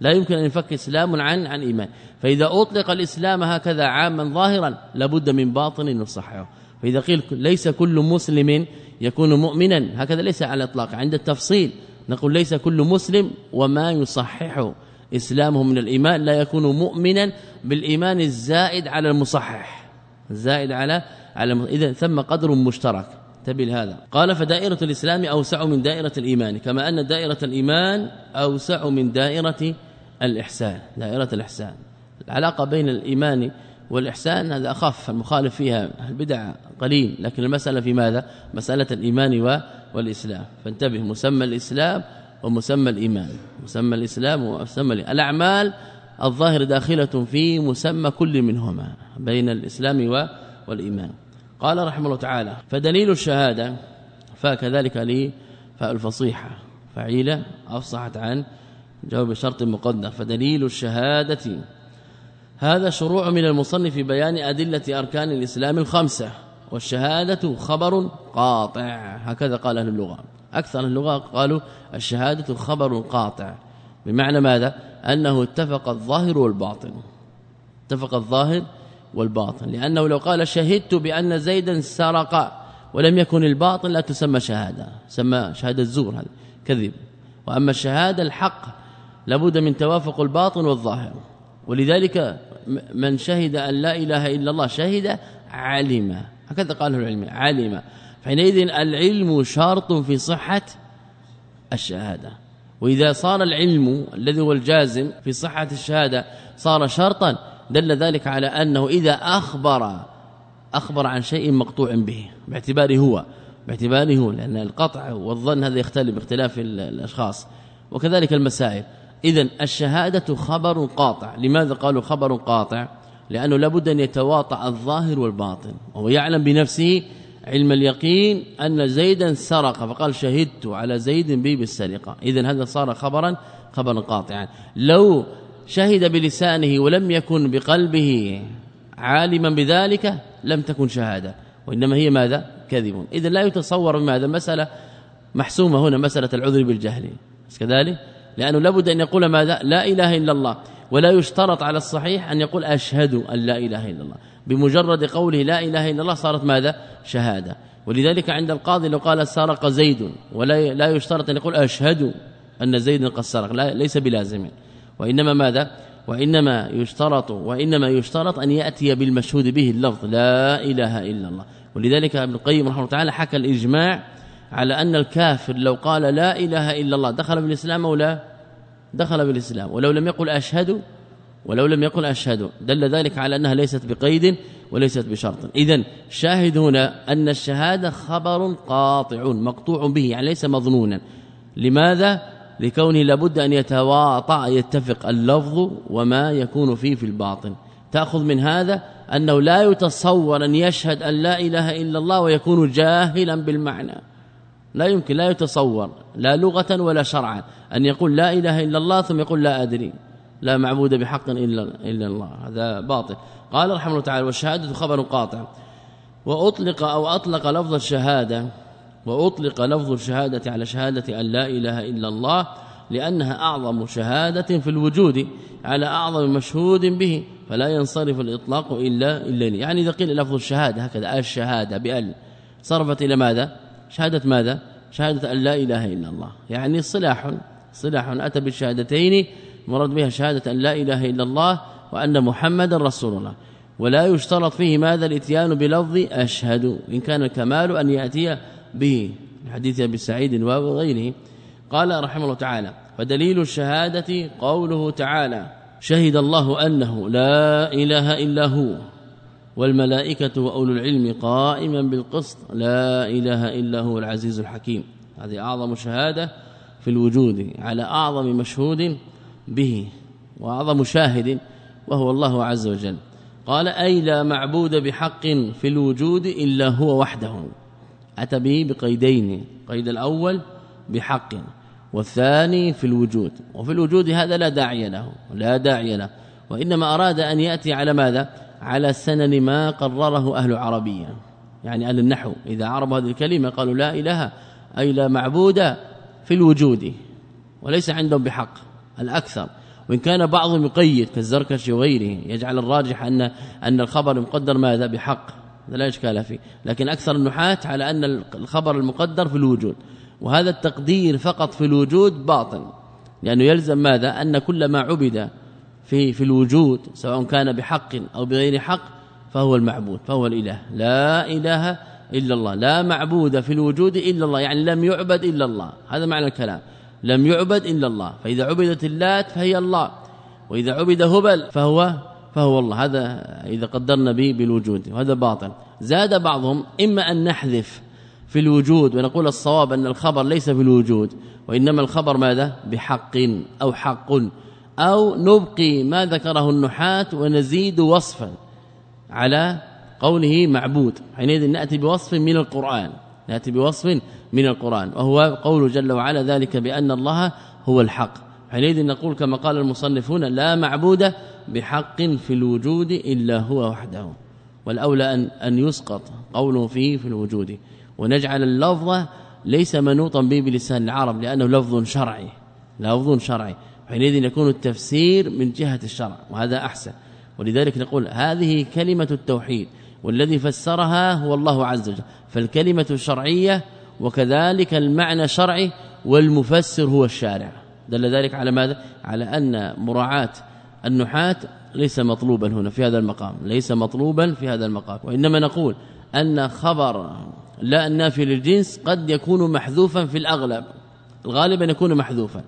لا يمكن أن ينفك إسلام عن عن إيمان. فإذا أطلق الإسلام هكذا عاما ظاهرا لابد من باطن يصححه. فإذا قيل ليس كل مسلم يكون مؤمنا هكذا ليس على الإطلاق. عند التفصيل نقول ليس كل مسلم وما يصحح إسلامه من الإيمان لا يكون مؤمنا بالإيمان الزائد على المصحح. الزائد على على اذا ثم قدر مشترك. انتبه لهذا. قال فدائرة الإسلام أوسع من دائرة الإيمان. كما أن دائرة الإيمان أوسع من دائرة الإحسان. دائرة الإحسان. العلاقة بين الإيمان والإحسان هذا أخف المخالف فيها البدع قليل. لكن المسألة في ماذا؟ مسألة الإيمان والإسلام. فانتبه مسمى الإسلام ومسمى الإيمان. مسمى الإسلام ومسمى الأعمال الظاهر داخلة في مسمى كل منهما بين الإسلام والإيمان. قال رحمه الله تعالى فدليل الشهادة فكذلك لي فالفصيحة فعيلة أفصحت عن جواب شرط مقدر فدليل الشهادة. هذا شروع من المصنف في بيان أدلة أركان الإسلام الخمسة والشهادة خبر قاطع. هكذا قال أهل اللغة. أكثر اللغة قالوا الشهادة خبر قاطع. بمعنى ماذا؟ أنه اتفق الظاهر والباطن. اتفق الظاهر والباطن. لأنه لو قال شهدت بأن زيدا سرق ولم يكن الباطن لا تسمى شهادة. سمى شهادة الزور هذا كذب. وأما الشهادة الحق لابد من توافق الباطن والظاهر. ولذلك من شهد أن لا إله إلا الله شهد علم. هكذا قاله العلم علم. حينئذ العلم شرط في صحة الشهادة. وإذا صار العلم الذي هو الجازم في صحة الشهادة صار شرطا دل ذلك على أنه إذا أخبر أخبر عن شيء مقطوع به باعتباره هو باعتباره هو لأن القطع والظن هذا يختلف باختلاف الأشخاص. وكذلك المسائل. إذا الشهادة خبر قاطع. لماذا قالوا خبر قاطع؟ لأنه لابد أن يتواطأ الظاهر والباطن وهو يعلم بنفسه علم اليقين أن زيدا سرق فقال شهدت على زيد بي بالسرقة. اذا هذا صار خبرا خبرا قاطعا. لو شهد بلسانه ولم يكن بقلبه عالما بذلك لم تكن شهادة. وإنما هي ماذا؟ كذب. اذا لا يتصور ماذا مسألة محسومة هنا مسألة العذر بالجهل. كذلك؟ لأنه لابد أن يقول ماذا؟ لا إله إلا الله. ولا يشترط على الصحيح أن يقول أشهد أن لا إله إلا الله. بمجرد قوله لا إله إلا الله صارت ماذا؟ شهادة. ولذلك عند القاضي لو قال سرق زيد ولا لا يشترط أن يقول أشهد أن زيد قد سرق. لا ليس بلازم. وإنما ماذا؟ وإنما يشترط وإنما يشترط أن يأتي بالمشهود به اللفظ لا إله إلا الله. ولذلك ابن القيم رحمه الله تعالى حكى الإجماع على أن الكافر لو قال لا إله إلا الله دخل بالإسلام أو لا؟ دخل بالإسلام. ولو لم يقل أشهد ولو لم يقل أشهد. دل ذلك على أنها ليست بقيد وليست بشرط. إذا شاهد هنا أن الشهادة خبر قاطع مقطوع به يعني ليس مظنونا لماذا؟ لكونه لابد أن يتواطع يتفق اللفظ وما يكون فيه في الباطن. تأخذ من هذا أنه لا يتصور أن يشهد أن لا إله إلا الله ويكون جاهلا بالمعنى. لا يمكن لا يتصور لا لغة ولا شرعا. أن يقول لا إله إلا الله ثم يقول لا أدري. لا معبود بحق إلا, إلا الله. هذا باطل. قال رحمه الله تعالى والشهادة خبر قاطع. وأطلق أو أطلق لفظ الشهادة وأطلق لفظ الشهادة على شهادة أن لا إله إلا الله لأنها أعظم شهادة في الوجود على أعظم مشهود به فلا ينصرف الإطلاق إلا إلا لي. يعني إذا قيل لفظ الشهادة هكذا الشهادة بأل. صرفت إلى ماذا؟ شهادة ماذا؟ شهادة أن لا إله إلا الله. يعني صلاح صلاح أتى بالشهادتين مراد بها شهادة أن لا إله إلا الله وأن محمدا رسول الله. ولا يشترط فيه ماذا الإتيان بلفظ أشهد إن كان الكمال أن يأتي به. حديث أبي سعيد وغيره قال رحمه الله تعالى فدليل الشهادة قوله تعالى شهد الله أنه لا إله إلا هو والملائكة وأولو العلم قائما بالقسط لا إله إلا هو العزيز الحكيم. هذه أعظم شهادة في الوجود على أعظم مشهود به وأعظم شاهد وهو الله عز وجل. قال أي لا معبود بحق في الوجود إلا هو وحده. أتى به بقيدين قيد الأول بحق والثاني في الوجود. وفي الوجود هذا لا داعي له لا داعي له. وإنما أراد أن يأتي على ماذا؟ على سنن ما قرره أهل عربية. يعني أهل النحو. إذا عربوا هذه الكلمة قالوا لا إله أي لا معبود في الوجود وليس عندهم بحق. الأكثر. وإن كان بعضهم يقيد كالزركشي وغيره يجعل الراجح أن أن الخبر مقدر ماذا؟ بحق. لا إشكال فيه. لكن أكثر النحاة على أن الخبر المقدر في الوجود. وهذا التقدير فقط في الوجود باطل. لأنه يلزم ماذا؟ أن كل ما عبد في في الوجود سواء كان بحق أو بغير حق فهو المعبود فهو الإله. لا إله إلا الله. لا معبود في الوجود إلا الله. يعني لم يعبد إلا الله. هذا معنى الكلام. لم يعبد إلا الله. فإذا عبدت اللات فهي الله. وإذا عبد هبل فهو فهو الله. هذا إذا قدرنا به بالوجود. وهذا باطل. زاد بعضهم إما أن نحذف في الوجود ونقول الصواب أن الخبر ليس في الوجود وإنما الخبر ماذا؟ بحق أو حق. أو نبقي ما ذكره النحاة ونزيد وصفا على قوله معبود. حينئذ نأتي بوصف من القرآن. نأتي بوصف من القرآن وهو قول جل وعلا ذلك بأن الله هو الحق. حينئذ نقول كما قال المصنفون لا معبود بحق في الوجود إلا هو وحده والأولى أن أن يسقط قوله فيه في الوجود. ونجعل اللفظ ليس منوطا به بلسان العرب لأنه لفظ شرعي لفظ شرعي. حينئذ يكون التفسير من جهة الشرع وهذا أحسن. ولذلك نقول هذه كلمة التوحيد والذي فسرها هو الله عز وجل. فالكلمة الشرعية وكذلك المعنى شرعي والمفسر هو الشارع. دل ذلك على ماذا؟ على أن مراعاة النحاة ليس مطلوبا هنا في هذا المقام ليس مطلوبا في هذا المقام. وإنما نقول أن خبر لا النافي للجنس قد يكون محذوفا في الأغلب. الغالب أن يكون محذوفا.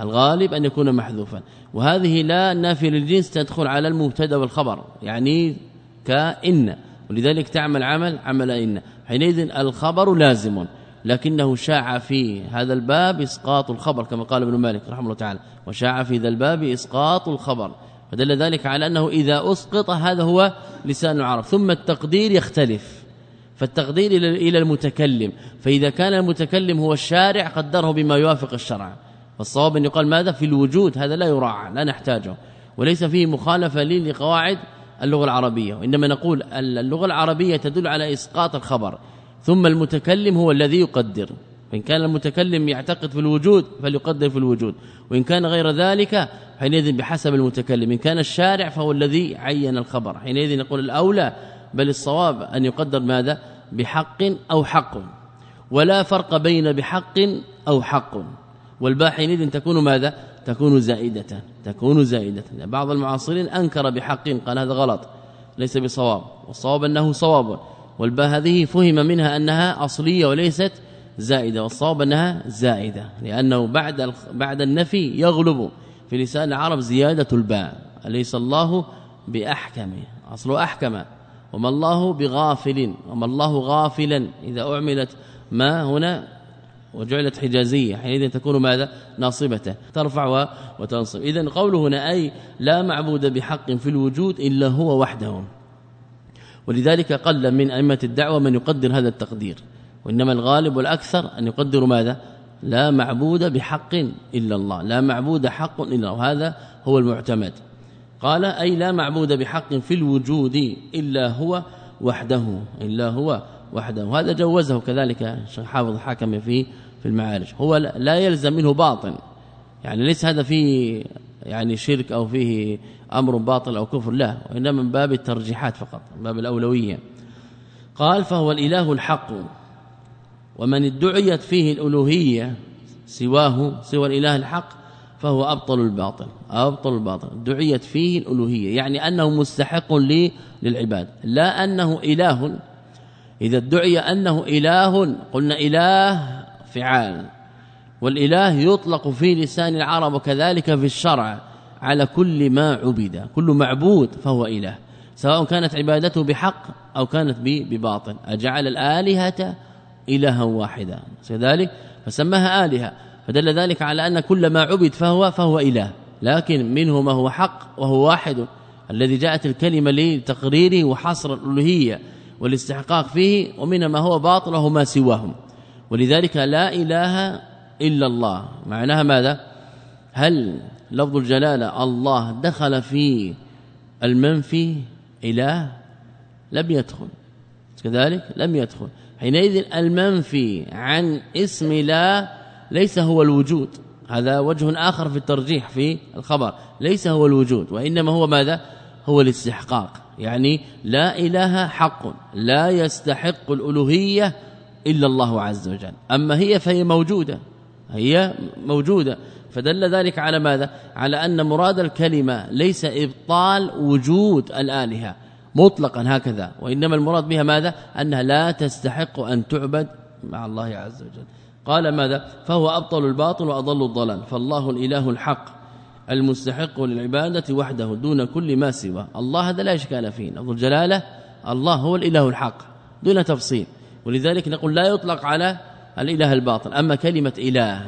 الغالب أن يكون محذوفا. وهذه لا النافي للجنس تدخل على المبتدأ والخبر يعني كإن. ولذلك تعمل عمل عمل إن. حينئذ الخبر لازم. لكنه شاع في هذا الباب إسقاط الخبر كما قال ابن مالك رحمه الله تعالى وشاع في ذا الباب إسقاط الخبر. فدل ذلك على أنه إذا أسقط هذا هو لسان العرب ثم التقدير يختلف. فالتقدير إلى المتكلم. فإذا كان المتكلم هو الشارع قدره بما يوافق الشرع. فالصواب أن يقال ماذا؟ في الوجود هذا لا يراعى لا نحتاجه. وليس فيه مخالفة لي لقواعد اللغة العربية. وإنما نقول اللغة العربية تدل على إسقاط الخبر. ثم المتكلم هو الذي يقدر. فان كان المتكلم يعتقد في الوجود فليقدر في الوجود. وإن كان غير ذلك حينئذ بحسب المتكلم. إن كان الشارع فهو الذي عين الخبر. حينئذ نقول الأولى بل الصواب أن يقدر ماذا؟ بحق أو حق. ولا فرق بين بحق أو حق. والباء حينئذ تكون ماذا؟ تكون زائدة. تكون زائدة. بعض المعاصرين أنكر بحق قال هذا غلط ليس بصواب. والصواب أنه صواب. والباء هذه فهم منها أنها أصلية وليست زائدة والصواب أنها زائدة لأنه بعد بعد النفي يغلب في لسان العرب زيادة الباء. أليس الله بأحكم؟ أصل أحكم. وما الله بغافل؟ وما الله غافلا؟ إذا أعملت ما هنا وجعلت حجازية حينئذ تكون ماذا؟ ناصبة ترفع وتنصب. اذا قوله هنا أي لا معبود بحق في الوجود إلا هو وحده. ولذلك قل من أئمة الدعوة من يقدر هذا التقدير وإنما الغالب والأكثر أن يقدروا ماذا؟ لا معبود بحق إلا الله لا معبود حق إلا الله وهذا هو المعتمد. قال أي لا معبود بحق في الوجود إلا هو وحده إلا هو وحده. وهذا جوزه كذلك الشيخ حافظ حكم في في المعارج. هو لا يلزم منه باطن يعني ليس هذا فيه يعني شرك أو فيه أمر باطل أو كفر لا وإنما من باب الترجيحات فقط من باب الأولوية. قال فهو الإله الحق ومن ادعيت فيه الألوهية سواه سوى الإله الحق فهو أبطل الباطل أبطل الباطل دعيت فيه الألوهية يعني أنه مستحق للعباد. لا أنه إله إذا ادعي أنه إله قلنا إله فعال والإله يطلق في لسان العرب وكذلك في الشرع. على كل ما عبد كل معبود فهو إله سواء كانت عبادته بحق أو كانت بباطل. أجعل الآلهة إلها واحدا. كذلك فسماها آلهة. فدل ذلك على أن كل ما عبد فهو فهو إله. لكن منه ما هو حق وهو واحد. الذي جاءت الكلمة لتقريره وحصر الألوهية والاستحقاق فيه ومنها ما هو باطل وهو ما سواهم. ولذلك لا إله إلا الله. معناها ماذا؟ هل لفظ الجلالة الله دخل في المنفي اله لم يدخل. كذلك لم يدخل. حينئذ المنفي عن اسم لا ليس هو الوجود. هذا وجه آخر في الترجيح في الخبر. ليس هو الوجود وإنما هو ماذا؟ هو الاستحقاق. يعني لا إله حق لا يستحق الألوهية إلا الله عز وجل. أما هي فهي موجودة. هي موجودة. فدل ذلك على ماذا؟ على أن مراد الكلمة ليس إبطال وجود الآلهة مطلقا هكذا وإنما المراد بها ماذا؟ أنها لا تستحق أن تعبد مع الله عز وجل. قال ماذا؟ فهو أبطل الباطل وأضل الضلال. فالله الإله الحق المستحق للعبادة وحده دون كل ما سوى الله هذا لا إشكال فيه. لفظ الجلالة الله هو الإله الحق دون تفصيل. ولذلك نقول لا يطلق على الإله الباطل أما كلمة إله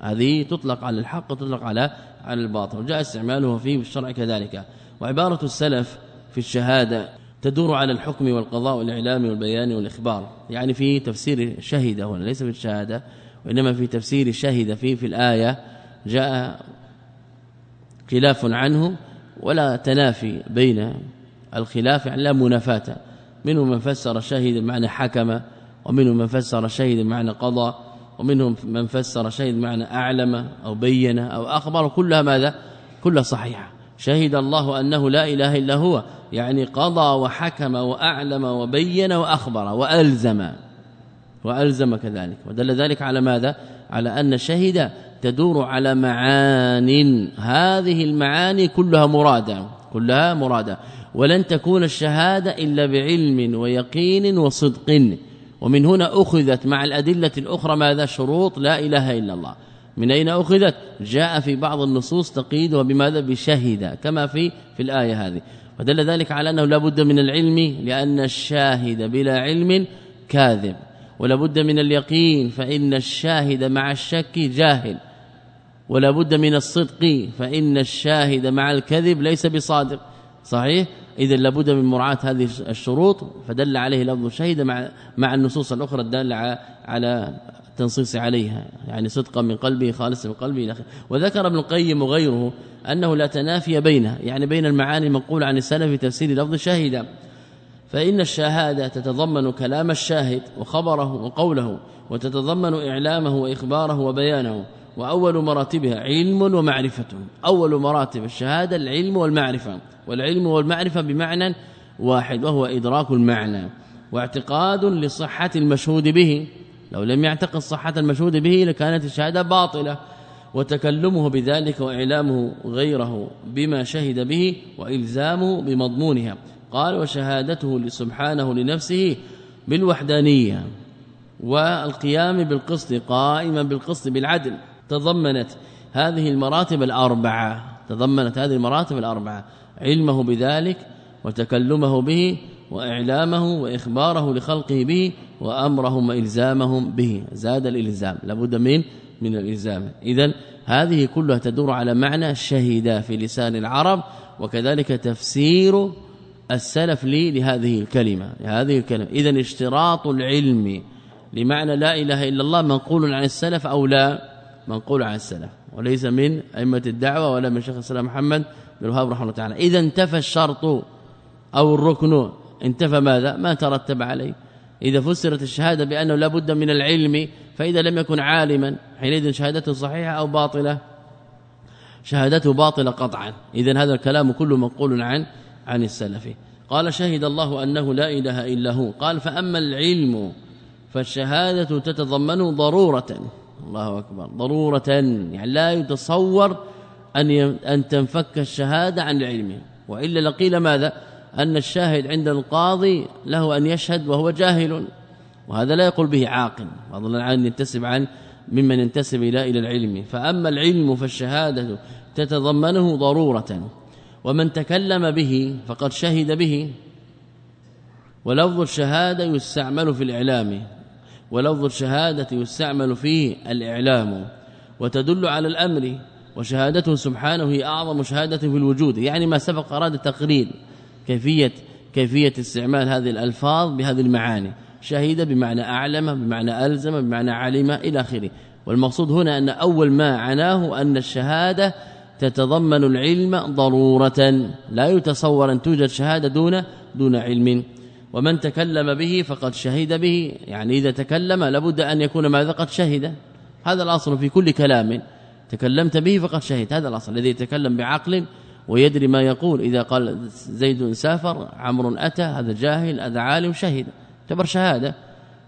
هذه تطلق على الحق وتطلق على على الباطل وجاء استعماله في الشرع كذلك. وعبارة السلف في الشهادة تدور على الحكم والقضاء والإعلام والبيان والإخبار. يعني في تفسير شهد هنا ليس في الشهادة وإنما في تفسير شهد فيه في الآية جاء خلاف عنه ولا تنافي بين الخلاف يعني لا منافاة. منهم من فسر شهد بمعنى حكم ومنهم من فسر شهد بمعنى قضى ومنهم من فسر شهد بمعنى أعلم أو بين أو أخبر كلها ماذا؟ كلها صحيحة. شهد الله أنه لا إله إلا هو يعني قضى وحكم وأعلم وبين وأخبر وألزم. وألزم كذلك. ودل ذلك على ماذا؟ على أن شهد تدور على معان. هذه المعاني كلها مرادة كلها مرادة. ولن تكون الشهادة إلا بعلم ويقين وصدق. ومن هنا أخذت مع الأدلة الأخرى ماذا؟ شروط لا إله إلا الله. من أين أخذت؟ جاء في بعض النصوص تقيدها بماذا بشهد كما في في الآية هذه. ودل ذلك على أنه لا بد من العلم لأن الشاهد بلا علم كاذب. ولا بد من اليقين فإن الشاهد مع الشك جاهل. ولا بد من الصدق فإن الشاهد مع الكذب ليس بصادق. صحيح؟ إذا لابد من مراعاة هذه الشروط فدل عليه لفظ الشهيد مع مع النصوص الأخرى الدالة على التنصيص عليها يعني صدقا من قلبه خالصا من قلبه إلى وذكر ابن القيم وغيره أنه لا تنافي بينها يعني بين المعاني المنقوله عن السلف في تفسير لفظ الشهيد. فإن الشهادة تتضمن كلام الشاهد وخبره وقوله وتتضمن إعلامه وإخباره وبيانه. وأول مراتبها علم ومعرفة. أول مراتب الشهادة العلم والمعرفة. والعلم والمعرفة بمعنى واحد وهو إدراك المعنى. واعتقاد لصحة المشهود به. لو لم يعتقد صحة المشهود به لكانت الشهادة باطلة. وتكلمه بذلك وإعلامه غيره بما شهد به وإلزامه بمضمونها. قال وشهادته سبحانه لنفسه بالوحدانية. والقيام بالقسط قائما بالقسط بالعدل. تضمنت هذه المراتب الأربعة تضمنت هذه المراتب الأربعة علمه بذلك وتكلمه به وإعلامه وإخباره لخلقه به وأمرهم وإلزامهم به زاد الإلزام لابد من من الإلزام. اذا هذه كلها تدور على معنى شهد في لسان العرب وكذلك تفسير السلف لي لهذه الكلمة هذه الكلمة. اذا اشتراط العلم لمعنى لا إله إلا الله منقول عن السلف أو لا؟ منقول عن السلف وليس من أئمة الدعوة ولا من شيخ الإسلام محمد بن الوهاب رحمه الله تعالى. إذا انتفى الشرط أو الركن. انتفى ماذا؟ ما ترتب عليه. إذا فسرت الشهادة بأنه لا بد من العلم فإذا لم يكن عالما حينئذ شهادته صحيحة أو باطلة. شهادته باطلة قطعا. اذا هذا الكلام كله منقول عن عن السلف. قال شهد الله أنه لا إله إلا هو قال فأما العلم فالشهادة تتضمن ضرورة الله أكبر. ضرورة يعني لا يتصور أن أن تنفك الشهادة عن العلم. وإلا لقيل ماذا؟ أن الشاهد عند القاضي له أن يشهد وهو جاهل. وهذا لا يقول به عاقل. فضلا عن ينتسب عن ممن ينتسب إلى إلى العلم. فأما العلم فالشهادة تتضمنه ضرورة. ومن تكلم به فقد شهد به. ولفظ الشهادة يستعمل في الإعلام. ولفظ الشهادة يستعمل فيه الإعلام وتدل على الأمر وشهادته سبحانه هي أعظم شهادة في الوجود يعني ما سبق أراد تقرير كيفية كيفية استعمال هذه الألفاظ بهذه المعاني. شهد بمعنى أعلم بمعنى ألزم بمعنى علم إلى آخره. والمقصود هنا أن أول ما عناه أن الشهادة تتضمن العلم ضرورة لا يتصور أن توجد شهادة دون دون علم. ومن تكلم به فقد شهد به. يعني إذا تكلم لابد أن يكون ماذا قد شهد. هذا الأصل في كل كلام. تكلمت به فقد شهد. هذا الأصل الذي يتكلم بعقل ويدري ما يقول. إذا قال زيد سافر عمرو أتى هذا جاهل هذا عالم شهد. تعتبر شهادة.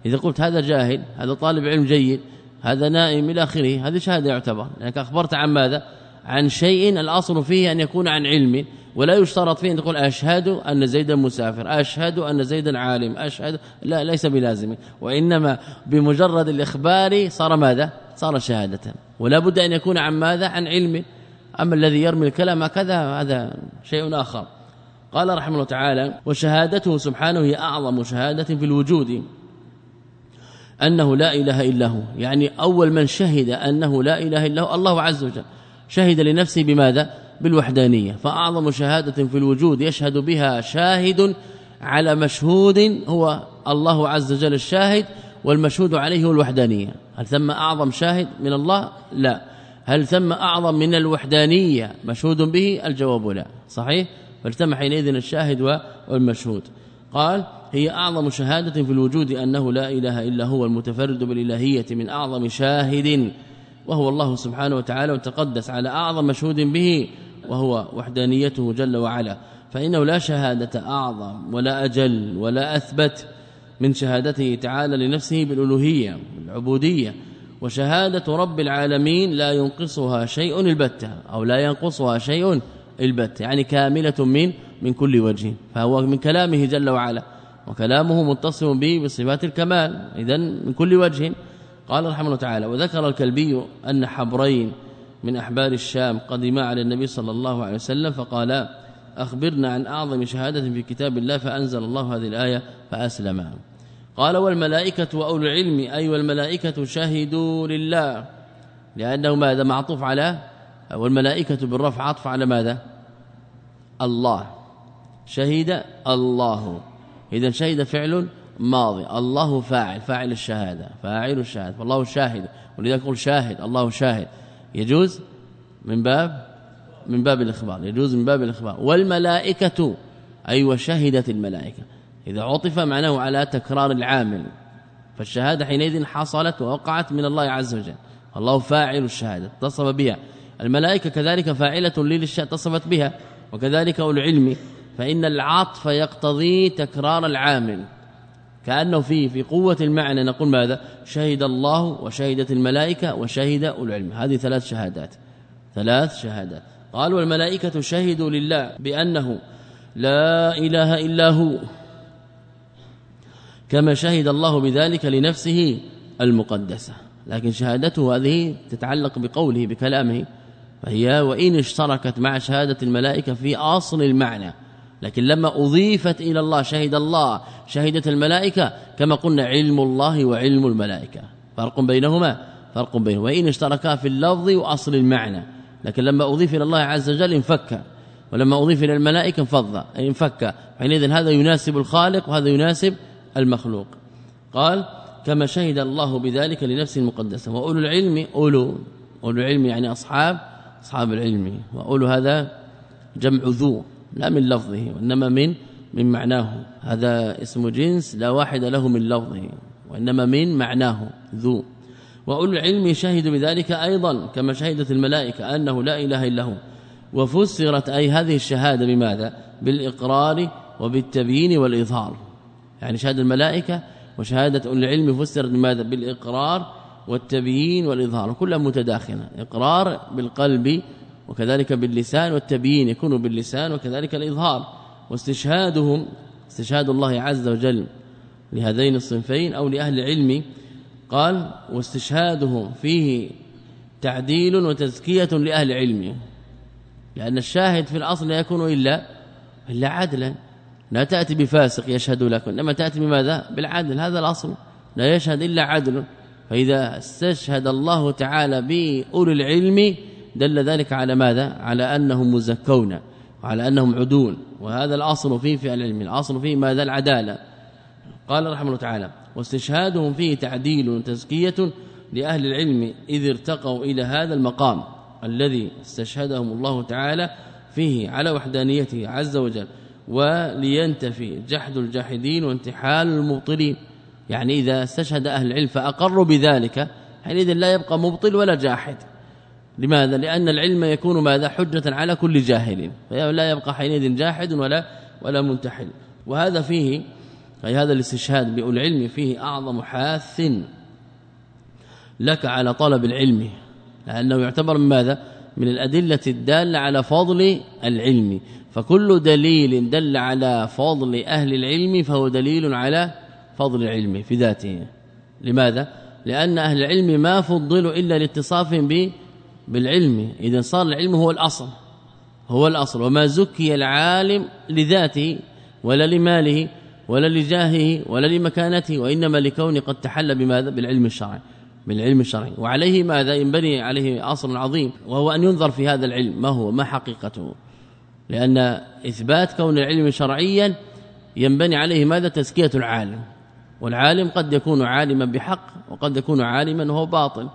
إذا قلت هذا جاهل هذا طالب علم جيد هذا نائم إلى آخره هذه شهادة يعتبر. لأنك أخبرت عن ماذا؟ عن شيء. الأصل فيه أن يكون عن علم. ولا يشترط فيه أن تقول أشهد أن زيدا مسافر أشهد أن زيدا عالم أشهد لا ليس بلازم. وإنما بمجرد الإخبار صار ماذا؟ صار شهادة. ولا بد أن يكون عن ماذا؟ عن علم. أما الذي يرمي الكلام كذا هذا شيء آخر. قال رحمه الله تعالى وشهادته سبحانه هي أعظم شهادة في الوجود. أنه لا إله إلا هو. يعني أول من شهد أنه لا إله إلا هو الله عز وجل. شهد لنفسه بماذا؟ بالوحدانية. فأعظم شهادة في الوجود يشهد بها شاهد على مشهود هو الله عز وجل الشاهد والمشهود عليه هو الوحدانية. هل ثم أعظم شاهد من الله؟ لا. هل ثم أعظم من الوحدانية مشهود به؟ الجواب لا. صحيح؟ فالتم حينئذ الشاهد والمشهود. قال هي أعظم شهادة في الوجود أنه لا إله إلا هو المتفرد بالإلهية من أعظم شاهد وهو الله سبحانه وتعالى وتقدس على أعظم مشهود به وهو وحدانيته جل وعلا. فإنه لا شهادة أعظم ولا أجل ولا أثبت من شهادته تعالى لنفسه بالألوهية بالعبوديه وشهادة رب العالمين لا ينقصها شيء البتة أو لا ينقصها شيء البتة يعني كاملة من من كل وجه. فهو من كلامه جل وعلا. وكلامه متصف به بصفات الكمال. اذا من كل وجه. قال رحمه الله تعالى وذكر الكلبي أن حبرين من أحبار الشام قدما على النبي صلى الله عليه وسلم فقالا أخبرنا عن أعظم شهادة في كتاب الله فأنزل الله هذه الآية فأسلم. قال والملائكة وأولو العلم أي والملائكة شهدوا لله. لأنه ماذا؟ معطوف على والملائكة بالرفع عطف على ماذا؟ الله. شهد الله. إذا شهد فعل ماضي. الله فاعل فاعل الشهادة فاعل الشهادة. فالله شاهد. ولذلك يقول شاهد الله شاهد. يجوز من باب من باب الإخبار يجوز من باب الإخبار. والملائكة اي وشهدت الملائكة. إذا عطف معناه على تكرار العامل. فالشهادة حينئذ حصلت ووقعت من الله عز وجل. الله فاعل الشهادة اتصف بها. الملائكة كذلك فاعلة للشهادة اتصفت بها. وكذلك العلم. فإن العطف يقتضي تكرار العامل. كأنه في في قوة المعنى نقول ماذا؟ شهد الله وشهدت الملائكة وشهد أولو العلم. هذه ثلاث شهادات. ثلاث شهادات. قالوا الملائكة شهدوا لله بأنه لا إله إلا هو. كما شهد الله بذلك لنفسه المقدسه لكن شهادته هذه تتعلق بقوله بكلامه. فهي وإن اشتركت مع شهادة الملائكة في أصل المعنى. لكن لما أضيفت إلى الله شهد الله شهدت الملائكة كما قلنا علم الله وعلم الملائكة. فرق بينهما فرق بينهما. وإن اشتركا في اللفظ وأصل المعنى. لكن لما أضيف إلى الله عز وجل انفك. ولما أضيف إلى الملائكة انفض انفك. حينئذ هذا يناسب الخالق وهذا يناسب المخلوق. قال كما شهد الله بذلك لنفسه المقدسه وأولو العلم أولو أولو العلم يعني أصحاب أصحاب العلم. وأولو هذا جمع ذو. لا من لفظه وإنما من من معناه. هذا اسم جنس لا واحد له من لفظه وإنما من معناه ذو. وأولو العلم شهدوا بذلك أيضا كما شهدت الملائكة أنه لا إله إلا هو. وفسرت أي هذه الشهادة بماذا؟ بالإقرار وبالتبيين والإظهار. يعني شهادة الملائكة وشهادة اولي العلم فسرت بماذا؟ بالإقرار والتبيين والإظهار كلها متداخلة. إقرار بالقلب وكذلك باللسان والتبيين يكون باللسان وكذلك الإظهار. واستشهادهم استشهاد الله عز وجل لهذين الصنفين أو لأهل العلم قال واستشهادهم فيه تعديل وتزكية لأهل العلم. لأن الشاهد في الأصل لا يكون إلا إلا عدلا. لا تأتي بفاسق يشهد لك إنما تأتي بماذا؟ بالعدل. هذا الأصل. لا يشهد إلا عدل. فإذا استشهد الله تعالى بأولي العلم دل ذلك على ماذا؟ على أنهم مزكون وعلى أنهم عدول. وهذا الأصل فيه في العلم الأصل فيه ماذا؟ العدالة. قال رحمه الله تعالى واستشهادهم فيه تعديل وتزكيه لأهل العلم إذ ارتقوا إلى هذا المقام الذي استشهدهم الله تعالى فيه على وحدانيته عز وجل ولينتفي جحد الجاحدين وانتحال المبطلين. يعني إذا استشهد أهل العلم فأقروا بذلك حينئذ لا يبقى مبطل ولا جاحد. لماذا؟ لأن العلم يكون ماذا؟ حجة على كل جاهل. فلا يبقى حينئذ جاحد ولا ولا منتحل. وهذا فيه أي هذا الاستشهاد بالعلم فيه أعظم حاث لك على طلب العلم. لأنه يعتبر من ماذا؟ من الأدلة الدالة على فضل العلم. فكل دليل دل على فضل أهل العلم فهو دليل على فضل العلم في ذاته. لماذا؟ لأن أهل العلم ما فضلوا إلا لاتصاف بالعلم. إذا صار العلم هو الأصل هو الأصل. وما زكي العالم لذاته ولا لماله ولا لجاهه ولا لمكانته وإنما لكونه قد تحلى بماذا؟ بالعلم الشرعي بالعلم الشرعي. وعليه ماذا؟ ينبني عليه أصل عظيم وهو أن ينظر في هذا العلم. ما هو؟ ما حقيقته؟ لأن إثبات كون العلم شرعيا ينبني عليه ماذا؟ تزكية العالم. والعالم قد يكون عالما بحق وقد يكون عالما وهو باطل.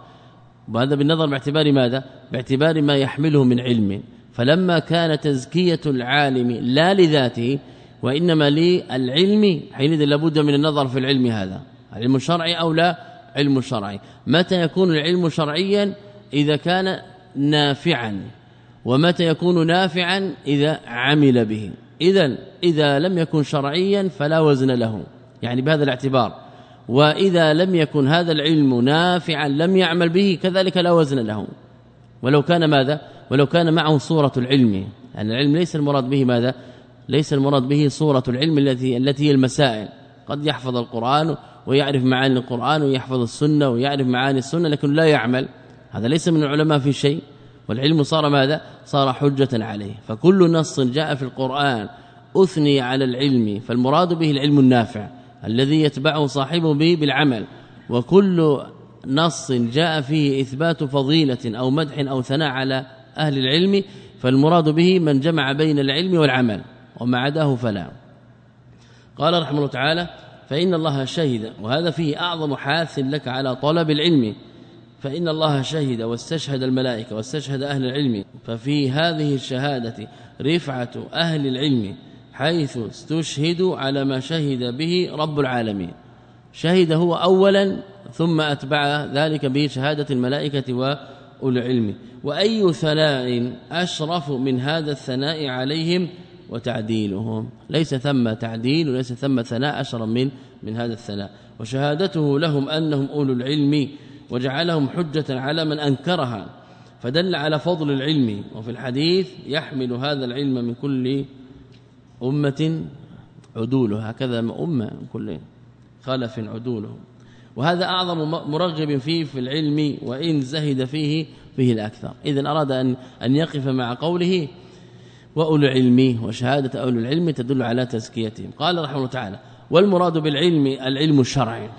وهذا بالنظر باعتبار ماذا؟ باعتبار ما يحمله من علم. فلما كان تزكية العالم لا لذاته وإنما للعلم حينئذ لابد من النظر في العلم هذا. علم الشرعي أو لا؟ علم شرعي. متى يكون العلم شرعيا؟ إذا كان نافعا. ومتى يكون نافعا؟ إذا عمل به. اذا إذا لم يكن شرعيا فلا وزن له. يعني بهذا الاعتبار. وإذا لم يكن هذا العلم نافعا لم يعمل به كذلك لا وزن له. ولو كان ماذا؟ ولو كان معه صورة العلم. لأن يعني العلم ليس المراد به ماذا؟ ليس المراد به صورة العلم التي التي هي المسائل. قد يحفظ القرآن ويعرف معاني القرآن ويحفظ السنة ويعرف معاني السنة لكن لا يعمل. هذا ليس من العلماء في شيء. والعلم صار ماذا؟ صار حجة عليه. فكل نص جاء في القرآن أثني على العلم فالمراد به العلم النافع. الذي يتبعه صاحبه به بالعمل وكل نص جاء فيه إثبات فضيلة أو مدح أو ثناء على أهل العلم فالمراد به من جمع بين العلم والعمل وما عداه فلا. قال رحمه الله تعالى فإن الله شهد وهذا فيه أعظم حاث لك على طلب العلم. فإن الله شهد واستشهد الملائكة واستشهد أهل العلم ففي هذه الشهادة رفعة أهل العلم. حيث استشهدوا على ما شهد به رب العالمين. شهد هو اولا ثم أتبع ذلك بشهادة الملائكة واولي العلم. وأي ثناء أشرف من هذا الثناء عليهم وتعديلهم. ليس ثم تعديل وليس ثم ثناء أشرف من من هذا الثناء. وشهادته لهم أنهم أولو العلم وجعلهم حجة على من أنكرها. فدل على فضل العلم. وفي الحديث يحمل هذا العلم من كل أمة عدولها هكذا أمة كل خلف عدولهم. وهذا أعظم مرغب فيه في العلم وإن زهد فيه فيه الأكثر. إذا أراد أن, أن يقف مع قوله وأولو العلم وشهادة أولو العلم تدل على تزكيتهم. قال رحمه الله تعالى والمراد بالعلم العلم الشرعي.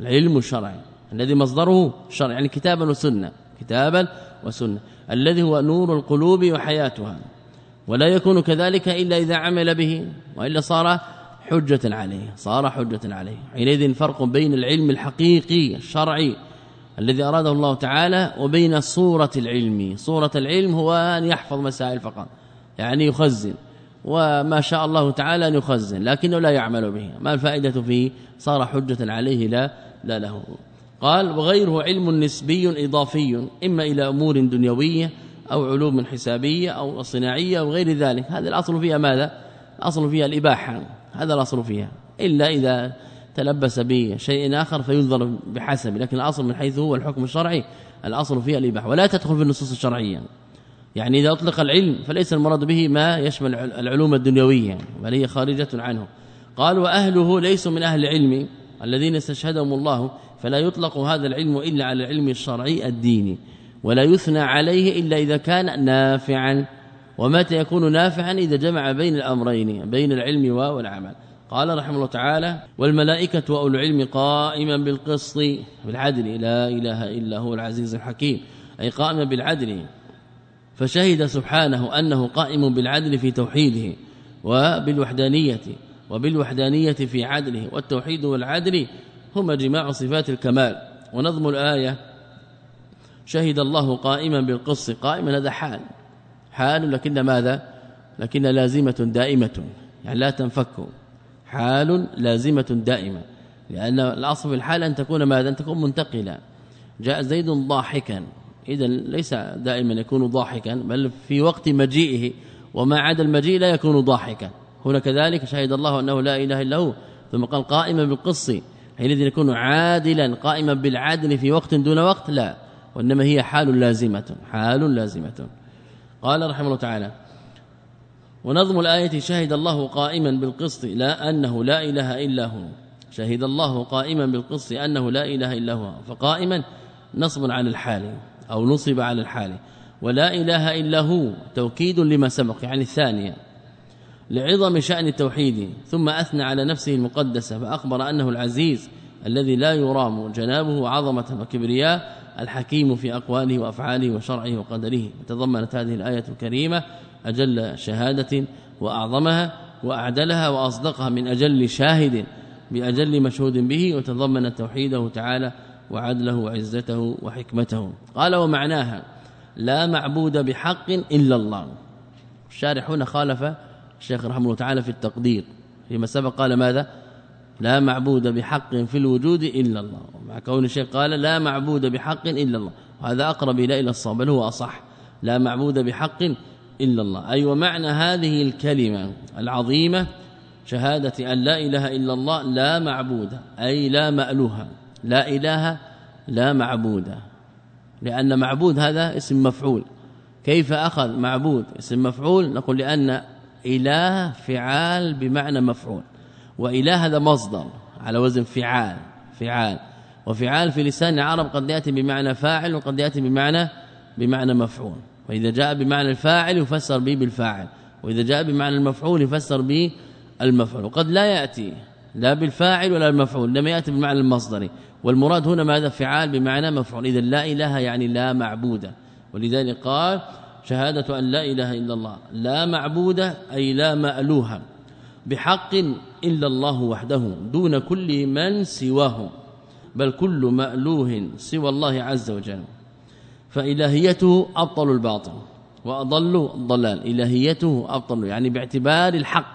العلم الشرعي الذي مصدره شرع يعني كتابا وسنة كتابا وسنة الذي هو نور القلوب وحياتها. ولا يكون كذلك إلا إذا عمل به وإلا صار حجة عليه صار حجة عليه. حينئذ فرق بين العلم الحقيقي الشرعي الذي أراده الله تعالى وبين صورة العلم. صورة العلم هو أن يحفظ مسائل فقط يعني يخزن وما شاء الله تعالى أن يخزن لكنه لا يعمل به. ما الفائدة فيه؟ صار حجة عليه لا لا له. قال وغيره علم نسبي إضافي إما إلى أمور دنيوية أو علوم حسابية أو صناعية أو غير ذلك. هذا الأصل فيها ماذا؟ الأصل فيها الإباحة. هذا الأصل فيها. إلا إذا تلبس بشيء آخر فينظر بحسب لكن الأصل من حيث هو الحكم الشرعي. الأصل فيها الإباحة. ولا تدخل في النصوص الشرعية. يعني إذا أطلق العلم فليس المراد به ما يشمل العلوم الدنيوية بل هي خارجة عنه. قال وأهله ليسوا من أهل العلم الذين استشهدهم الله فلا يطلق هذا العلم إلا على العلم الشرعي الديني. ولا يثنى عليه إلا إذا كان نافعا. ومتى يكون نافعا؟ إذا جمع بين الأمرين بين العلم والعمل. قال رحمه الله تعالى والملائكة وأولو العلم قائما بالقسط بالعدل. لا إله إلا هو العزيز الحكيم. أي قائما بالعدل. فشهد سبحانه أنه قائم بالعدل في توحيده وبالوحدانية وبالوحدانية في عدله. والتوحيد والعدل هما جماع صفات الكمال. ونظم الآية شهد الله قائما بالقص قائما هذا حال. حال لكن ماذا؟ لكن لازمة دائمة. يعني لا تنفك حال لازمة دائمة. لأن الأصل في الحال أن تكون ماذا؟ أن تكون منتقلا جاء زيد ضاحكا. إذا ليس دائما يكون ضاحكا بل في وقت مجيئه. وما عدا المجيء لا يكون ضاحكا. هنا كذلك شهد الله أنه لا إله إلا هو. ثم قال قائما بالقص حينئذ يكون عادلا قائما بالعدل في وقت دون وقت؟ لا. وإنما هي حال لازمة حال لازمة. قال رحمه الله تعالى ونظم الآية شهد الله قائما بالقسط لا أنه لا إله إلا هو. شهد الله قائما بالقسط أنه لا إله إلا هو. فقائما نصب على الحال أو نصب على الحال. ولا إله إلا هو توكيد لما سبق يعني الثانية. لعظم شأن التوحيد ثم أثنى على نفسه المقدسة فأخبر أنه العزيز الذي لا يرام جنابه عظمة وكبرياء الحكيم في أقواله وأفعاله وشرعه وقدره. تضمنت هذه الآية الكريمة أجل شهادة وأعظمها وأعدلها وأصدقها من أجل شاهد بأجل مشهود به وتضمن توحيده تعالى وعدله وعزته وحكمته. قال ومعناها لا معبود بحق إلا الله. الشارح هنا خالف الشيخ رحمه الله تعالى في التقدير. فيما سبق قال ماذا؟ لا معبود بحق في الوجود إلا الله. مع كون الشيخ قال لا معبود بحق إلا الله. وهذا أقرب إلى إلى الصواب بل هو أصح. لا معبود بحق إلا الله. أي ومعنى هذه الكلمة العظيمة شهادة أن لا إله إلا الله لا معبود أي لا مألوها لا إله لا معبود. لأن معبود هذا اسم مفعول. كيف أخذ معبود اسم مفعول؟ نقول لأن إله فعال بمعنى مفعول. وإله هذا مصدر على وزن فعال فعال. وفعال في لسان العرب قد يأتي بمعنى فاعل وقد يأتي بمعنى بمعنى مفعول. وإذا جاء بمعنى الفاعل يفسر به بالفاعل. وإذا جاء بمعنى المفعول يفسر به المفعول. وقد لا يأتي لا بالفاعل ولا المفعول لما يأتي بمعنى المصدر. والمراد هنا ماذا؟ فعال بمعنى مفعول. إذا لا إله يعني لا معبود. ولذلك قال شهادة أن لا إله إلا الله. لا معبود أي لا مألوها. بحق إلا الله وحده دون كل من سواه بل كل مألوه سوى الله عز وجل. فإلهيته أبطل الباطل وأضل الضلال. إلهيته أبطل يعني باعتبار الحق.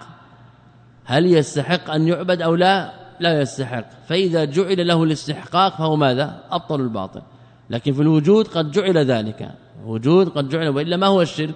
هل يستحق أن يعبد أو لا؟ لا يستحق. فإذا جعل له الاستحقاق فهو ماذا؟ أبطل الباطل. لكن في الوجود قد جعل ذلك. وجود قد جعل وإلا ما هو الشرك؟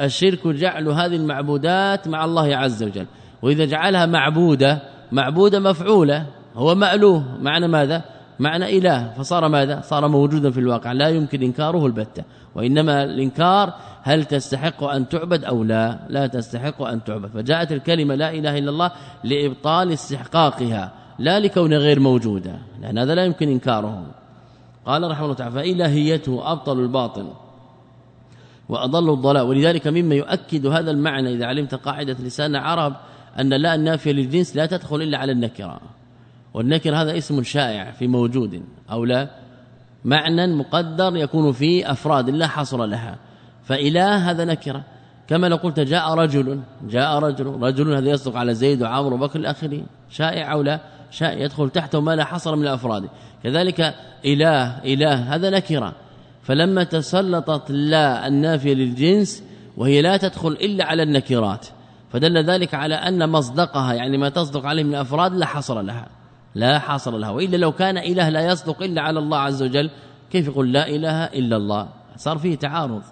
الشرك جعل هذه المعبودات مع الله عز وجل. وإذا جعلها معبودة معبودة مفعولة هو مألوه. معنى ماذا؟ معنى إله. فصار ماذا؟ صار موجودا في الواقع. لا يمكن إنكاره البتة. وإنما الإنكار هل تستحق أن تعبد أو لا. لا تستحق أن تعبد. فجاءت الكلمة لا إله إلا الله لإبطال استحقاقها لا لكون غير موجودة. لأن هذا لا يمكن إنكاره. قال رحمه الله تعالى فإلهيته أبطل الباطل وأضل الضلال. ولذلك مما يؤكد هذا المعنى إذا علمت قاعدة لسان العرب أن لا النافية للجنس لا تدخل إلا على النكرة. والنكر هذا اسم شائع في موجود أو لا. معنى مقدر يكون في أفراد لا حصر لها. فإله هذا نكرة. كما لو قلت جاء رجل جاء رجل رجل هذا يصدق على زيد وعمر وبكر الآخرين. شائع أو لا؟ شائع. يدخل تحته ما لا حصر من الأفراد. كذلك إله إله هذا نكرة. فلما تسلطت لا النافية للجنس وهي لا تدخل إلا على النكرات. فدل ذلك على أن مصدقها يعني ما تصدق عليه من الافراد لا حصر لها لا حصر لها وإلا لو كان إله لا يصدق إلا على الله عز وجل كيف يقول لا إله إلا الله؟ صار فيه تعارض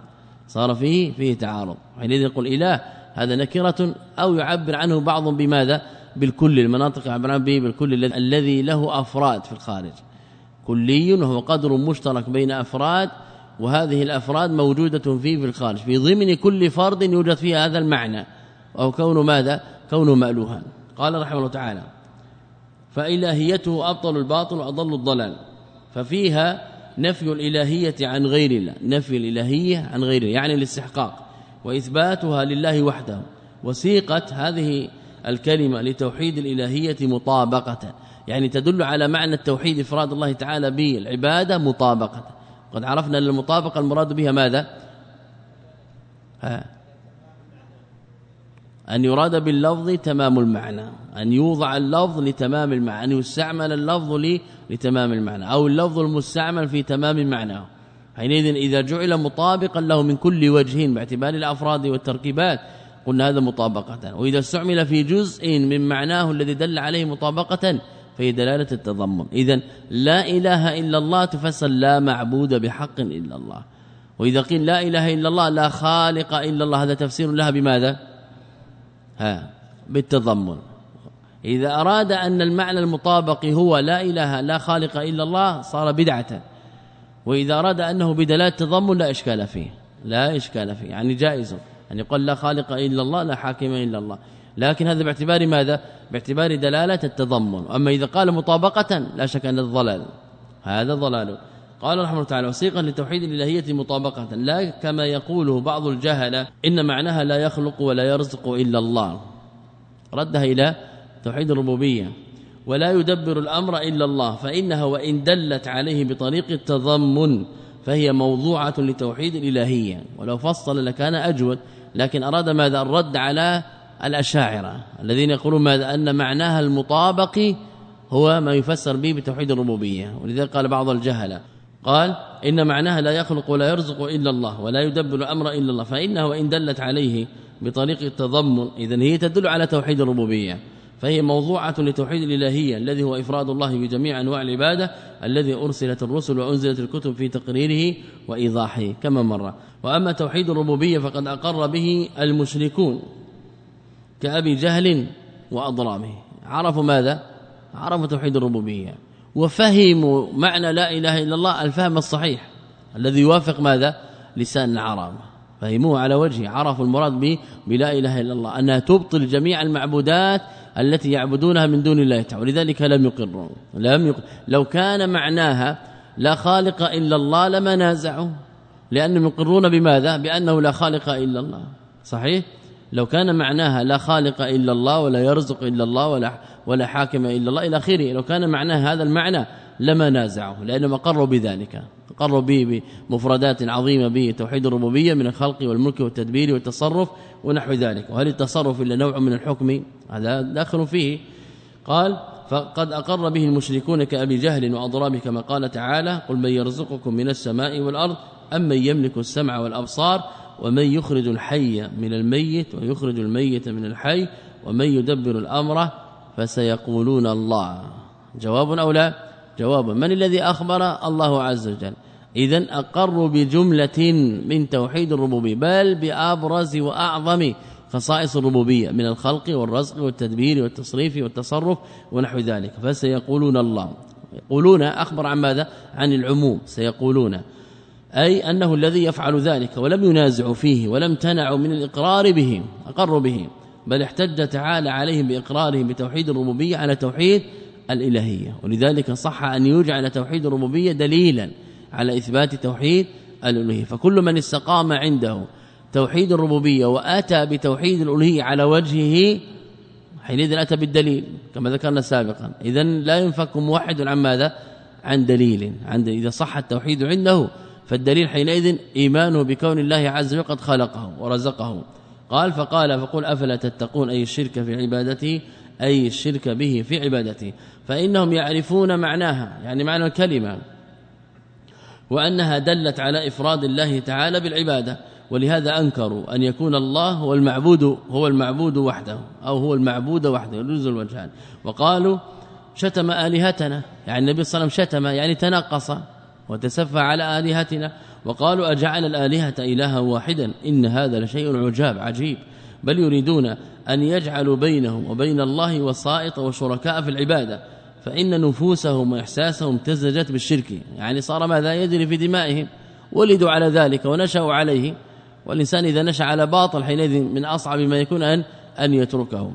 صار فيه فيه تعارض حينئذ يقول إله هذا نكرة أو يعبر عنه بعض بماذا؟ بالكل المناطق يعبر عنه بالكل الذي له أفراد في الخارج كلي وهو قدر مشترك بين أفراد وهذه الأفراد موجودة فيه في الخارج في ضمن كل فرد يوجد فيه هذا المعنى. أو كون ماذا؟ كونه مالوها قال رحمه الله تعالى فإلهيته أبطل الباطل وأضل الضلال. ففيها نفي الإلهية عن غير الله. نفي الإلهية عن غير الله يعني الاستحقاق. وإثباتها لله وحده. وسيقت هذه الكلمة لتوحيد الإلهية مطابقة. يعني تدل على معنى التوحيد إفراد الله تعالى بالعبادة مطابقة. قد عرفنا أن المطابقة المراد بها ماذا؟ ها؟ أن يراد باللفظ تمام المعنى أن يوضع اللفظ لتمام المعنى أن يستعمل اللفظ لتمام المعنى أو اللفظ المستعمل في تمام معناه. حينئذ إذا جعل مطابقا له من كل وجه باعتبار الأفراد والتركيبات قلنا هذا مطابقه وإذا استعمل في جزء من معناه الذي دل عليه مطابقه فهي دلالة التضمن. اذا لا إله إلا الله تفسر لا معبود بحق إلا الله. وإذا قيل لا إله إلا الله لا خالق إلا الله هذا تفسير لها بماذا؟ ها بالتضمن. إذا أراد أن المعنى المطابق هو لا إله لا خالق إلا الله صار بدعة. وإذا أراد أنه بدلالة تضمن لا إشكال فيه. لا إشكال فيه. يعني جائز. أن يقول لا خالق إلا الله لا حاكم إلا الله. لكن هذا باعتبار ماذا؟ باعتبار دلالة التضمن. أما إذا قال مطابقة لا شك أن الضلال. هذا ضلال. قال رحمه الله تعالى وسيقا لتوحيد الإلهية مطابقة لا كما يقوله بعض الجهلة إن معناها لا يخلق ولا يرزق إلا الله. ردها إلى توحيد الربوبية. ولا يدبر الأمر إلا الله فإنها وإن دلت عليه بطريق التضمن فهي موضوعة لتوحيد الإلهية. ولو فصل لكان أجود لكن أراد ماذا؟ الرد على الأشاعرة الذين يقولون ماذا؟ أن معناها المطابق هو ما يفسر به بتوحيد الربوبية. ولذلك قال بعض الجهلة قال إن معناها لا يخلق ولا يرزق إلا الله ولا يدبر الأمر إلا الله فإنها وإن دلت عليه بطريق التضمن إذن هي تدل على توحيد الربوبية فهي موضوعة لتوحيد الإلهية الذي هو إفراد الله بجميع أنواع العبادة الذي أرسلت الرسل وأنزلت الكتب في تقريره وإيضاحه كما مر. وأما توحيد الربوبية فقد أقر به المشركون كأبي جهل وأضرامه عرفوا ماذا؟ عرفوا توحيد الربوبية. وفهموا معنى لا إله إلا الله الفهم الصحيح. الذي يوافق ماذا؟ لسان العرب. فهموه على وجهه عرفوا المراد به بلا إله إلا الله أنها تبطل جميع المعبودات التي يعبدونها من دون الله تعالى ولذلك لم يقروا لم يقر لو كان معناها لا خالق إلا الله لما نازعوا لأنهم يقرون بماذا؟ بأنه لا خالق إلا الله. صحيح؟ لو كان معناها لا خالق إلا الله ولا يرزق إلا الله ولا ولا حاكم إلا الله إلى آخره لو كان معناها هذا المعنى لما نازعوا لأنهم أقروا بذلك أقروا به بمفردات عظيمة به توحيد الربوبية من الخلق والملك والتدبير والتصرف ونحو ذلك. وهل التصرف إلا نوع من الحكم؟ هذا داخل فيه. قال فقد أقر به المشركون كأبي جهل وأضرابه كما قال تعالى قل من يرزقكم من السماء والأرض أم من يملك السمع والأبصار ومن يخرج الحي من الميت ويخرج الميت من الحي ومن يدبر الأمر فسيقولون الله. جواب أو لا؟ جواب. من الذي أخبر؟ الله عز وجل. اذا اقروا بجملة من توحيد الربوبية بل بأبرز وأعظم خصائص الربوبية من الخلق والرزق والتدبير والتصريف والتصرف ونحو ذلك. فسيقولون الله. يقولون أخبر عن ماذا؟ عن العموم. سيقولون. أي أنه الذي يفعل ذلك ولم ينازعوا فيه ولم تنعوا من الإقرار به أقروا به بل احتج تعالى عليهم بإقرارهم بتوحيد الربوبية على توحيد الإلهية. ولذلك صح أن يجعل توحيد الربوبية دليلا على إثبات توحيد الألوهية. فكل من استقام عنده توحيد الربوبية وأتى بتوحيد الألوهية على وجهه حينئذ أتى بالدليل كما ذكرنا سابقا. إذا لا ينفك موحد عن ماذا؟ عن دليل عند إذا صح التوحيد عنده فالدليل حينئذ إيمانه بكون الله عز وجل قد خلقه ورزقه. قال فقال فقل أفلا تتقون أي الشرك في عبادته؟ أي الشرك به في عبادته؟ فإنهم يعرفون معناها يعني معنى الكلمة وأنها دلت على إفراد الله تعالى بالعبادة. ولهذا أنكروا أن يكون الله هو المعبود هو المعبود وحده أو هو المعبود وحده يجوز الوجهان. وقالوا شتم آلهتنا يعني النبي صلى الله عليه وسلم شتم يعني تنقص وتسفى على آلهتنا وقالوا أجعل الآلهة إلها واحدا إن هذا لشيء عجاب عجيب بل يريدون أن يجعلوا بينهم وبين الله وسائط وشركاء في العبادة فإن نفوسهم وإحساسهم تزجت بالشرك يعني صار ماذا يجري في دمائهم ولدوا على ذلك ونشأوا عليه والإنسان إذا نشأ على باطل حينئذ من أصعب ما يكون أن, أن يتركه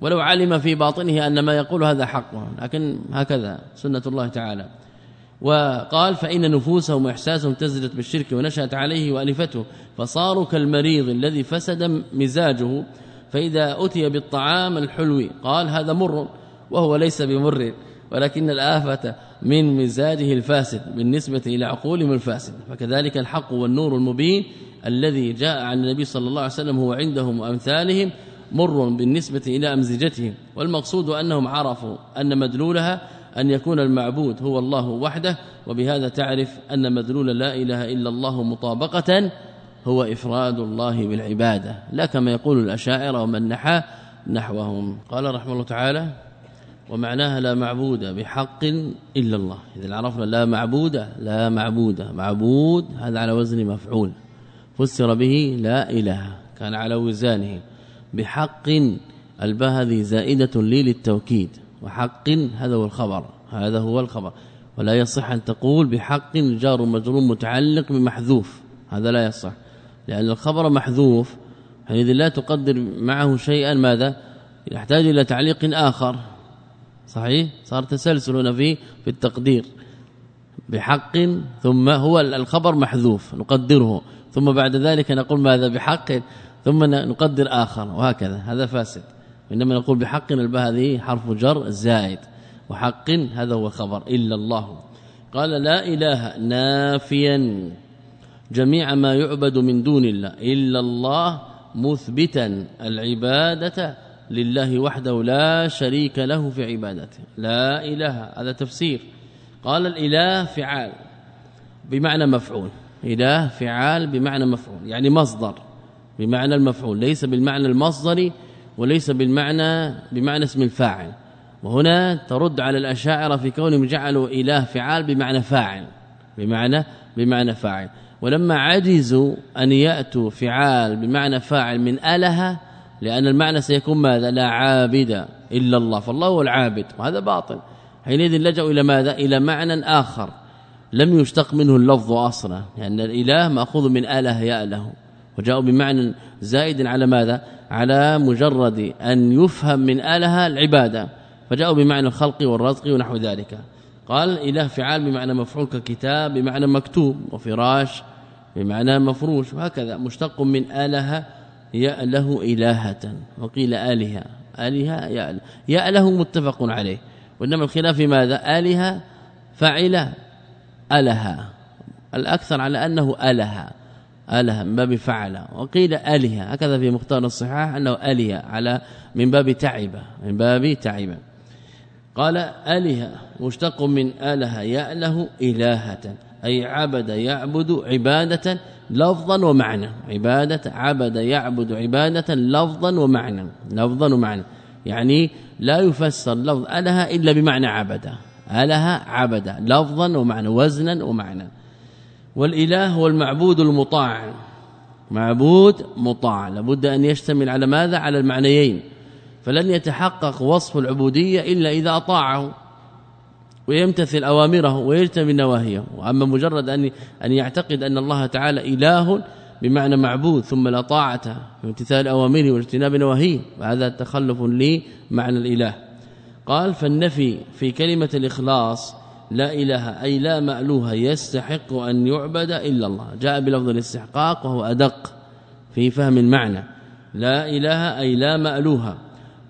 ولو علم في باطنه أن ما يقول هذا حق لكن هكذا سنة الله تعالى وقال فإن نفوسهم وإحساسهم تزدت بالشرك ونشأت عليه وألفته فصاروا كالمريض الذي فسد مزاجه فإذا أتي بالطعام الحلو قال هذا مر وهو ليس بمر ولكن الآفة من مزاجه الفاسد بالنسبة إلى عقولهم الفاسد فكذلك الحق والنور المبين الذي جاء عن النبي صلى الله عليه وسلم هو عندهم وأمثالهم مر بالنسبة إلى أمزجتهم والمقصود أنهم عرفوا أن مدلولها أن يكون المعبود هو الله وحده وبهذا تعرف أن مدلول لا إله إلا الله مطابقة هو إفراد الله بالعبادة لا كما يقول الأشاعرة ومن نحى نحوهم قال رحمه الله تعالى ومعناها لا معبود بحق إلا الله إذا عرفنا لا معبود لا معبود. معبود هذا على وزن مفعول. فسر به لا إله كان على وزانه. بحق الباء هذه زائدة لي للتوكيد. وحق هذا هو الخبر هذا هو الخبر. ولا يصح أن تقول بحق جار مجرور متعلق بمحذوف هذا لا يصح. لأن الخبر محذوف حينئذ لا تقدر معه شيئا. ماذا؟ يحتاج إلى تعليق آخر. صحيح؟ صار تسلسل هنا في في التقدير. بحق ثم هو الخبر محذوف نقدره. ثم بعد ذلك نقول ماذا؟ بحق ثم نقدر آخر وهكذا. هذا فاسد. إنما نقول بحق الباء هذه حرف جر زائد. وحق هذا هو خبر. إلا الله. قال لا إله نافيا. جميع ما يعبد من دون الله. إلا الله مثبتا. العبادة لله وحده لا شريك له في عبادته. لا إله. هذا تفسير. قال الإله فعال. بمعنى مفعول. إله فعال بمعنى مفعول. يعني مصدر. بمعنى المفعول. ليس بالمعنى المصدري وليس بالمعنى بمعنى اسم الفاعل. وهنا ترد على الأشاعرة في كونهم جعلوا إله فعال بمعنى فاعل. بمعنى بمعنى فاعل. ولما عجزوا أن يأتوا فعال بمعنى فاعل من اله لأن المعنى سيكون ماذا؟ لا عابد إلا الله. فالله هو العابد وهذا باطل. حينئذ لجأوا إلى ماذا؟ إلى معنى آخر. لم يشتق منه اللفظ أصلا لأن الإله مأخوذ من اله يأله. وجاءوا بمعنى زائد على ماذا؟ على مجرد أن يفهم من اله العبادة فجاءوا بمعنى الخلق والرزق ونحو ذلك. قال إله فعال بمعنى مفعول ككتاب بمعنى مكتوب وفراش بمعنى مفروش وهكذا. مشتق من اله يأله إلهة وقيل آلهة. آلهة ياله يأله متفق عليه. وإنما الخلاف في ماذا؟ آلهة فاعلة آلها. الأكثر على أنه آلها. اله من باب فعل. وقيل اله هكذا في مختار الصحاح أنه اله على من باب تعب من باب تعب قال اله مشتق من اله يأله إلهة. أي عبد يعبد عبادة لفظا ومعنى. عبادة عبد يعبد عبادة لفظا ومعنى. لفظا ومعنى. يعني لا يفسر لفظ اله إلا بمعنى عبد. اله عبد. لفظا ومعنى. وزنا ومعنى. والإله هو المعبود المطاع. معبود مطاع. لابد أن يشتمل على ماذا؟ على المعنيين. فلن يتحقق وصف العبودية إلا إذا أطاعه ويمتثل أوامره ويجتنب نواهيه. وأما مجرد ان أن يعتقد أن الله تعالى إله بمعنى معبود ثم لا طاعته في امتثال أوامره واجتناب نواهيه وهذا تخلف لي معنى الإله. قال فالنفي في كلمة الإخلاص لا إله أي لا مألوه يستحق أن يعبد إلا الله. جاء بلفظ الاستحقاق وهو أدق في فهم المعنى. لا إله أي لا مألوه.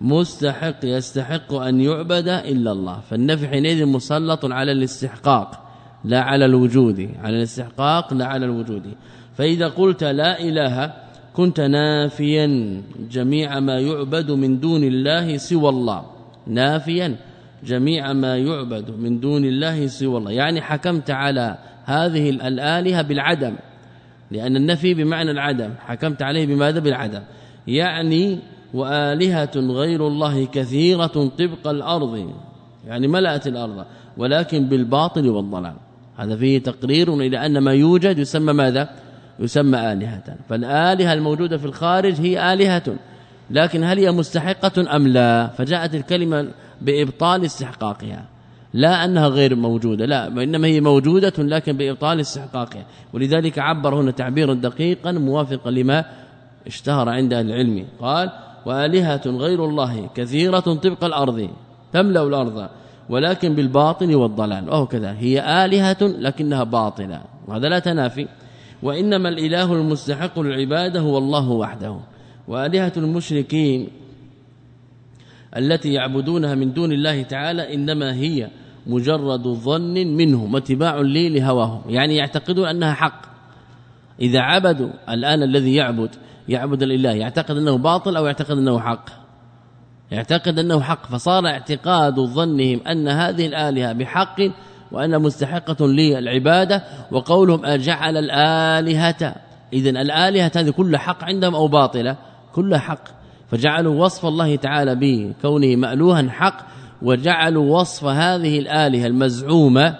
مستحق يستحق أن يعبد إلا الله. فالنفي حينئذ مسلط على الاستحقاق لا على الوجود. على الاستحقاق لا على الوجود. فإذا قلت لا إله كنت نافيا. جميع ما يعبد من دون الله سوى الله. نافيا. جميع ما يعبد من دون الله سوى الله. يعني حكمت على هذه الآلهة بالعدم لأن النفي بمعنى العدم. حكمت عليه بماذا؟ بالعدم. يعني وآلهة غير الله كثيرة طبق الأرض يعني ملأت الأرض ولكن بالباطل والضلال. هذا فيه تقرير إلى أن ما يوجد يسمى ماذا؟ يسمى آلهة. فالآلهة الموجودة في الخارج هي آلهة لكن هل هي مستحقة أم لا؟ فجاءت الكلمة بإبطال استحقاقها. لا أنها غير موجودة لا وإنما هي موجودة لكن بإبطال استحقاقها. ولذلك عبر هنا تعبيرا دقيقا موافقا لما اشتهر عند العلم. قال وآلهة غير الله كثيرة طبق الأرض تملأ الأرض ولكن بالباطل والضلال. وهو كذا. هي آلهة لكنها باطلة. وهذا لا تنافي. وإنما الإله المستحق للعبادة هو الله وحده. وآلهة المشركين التي يعبدونها من دون الله تعالى إنما هي مجرد ظن منهم واتباع لي لهواهم. يعني يعتقدون أنها حق. إذا عبدوا الآن الذي يعبد يعبد الإله يعتقد أنه باطل أو يعتقد أنه حق؟ يعتقد أنه حق فصار اعتقاد ظنهم أن هذه الآلهة بحق وان مستحقة للعبادة وقولهم أجعل الآلهة. اذا الآلهة هذه كلها حق عندهم أو باطلة؟ كلها حق. فجعلوا وصف الله تعالى بكونه مألوها حق وجعلوا وصف هذه الآلهة المزعومة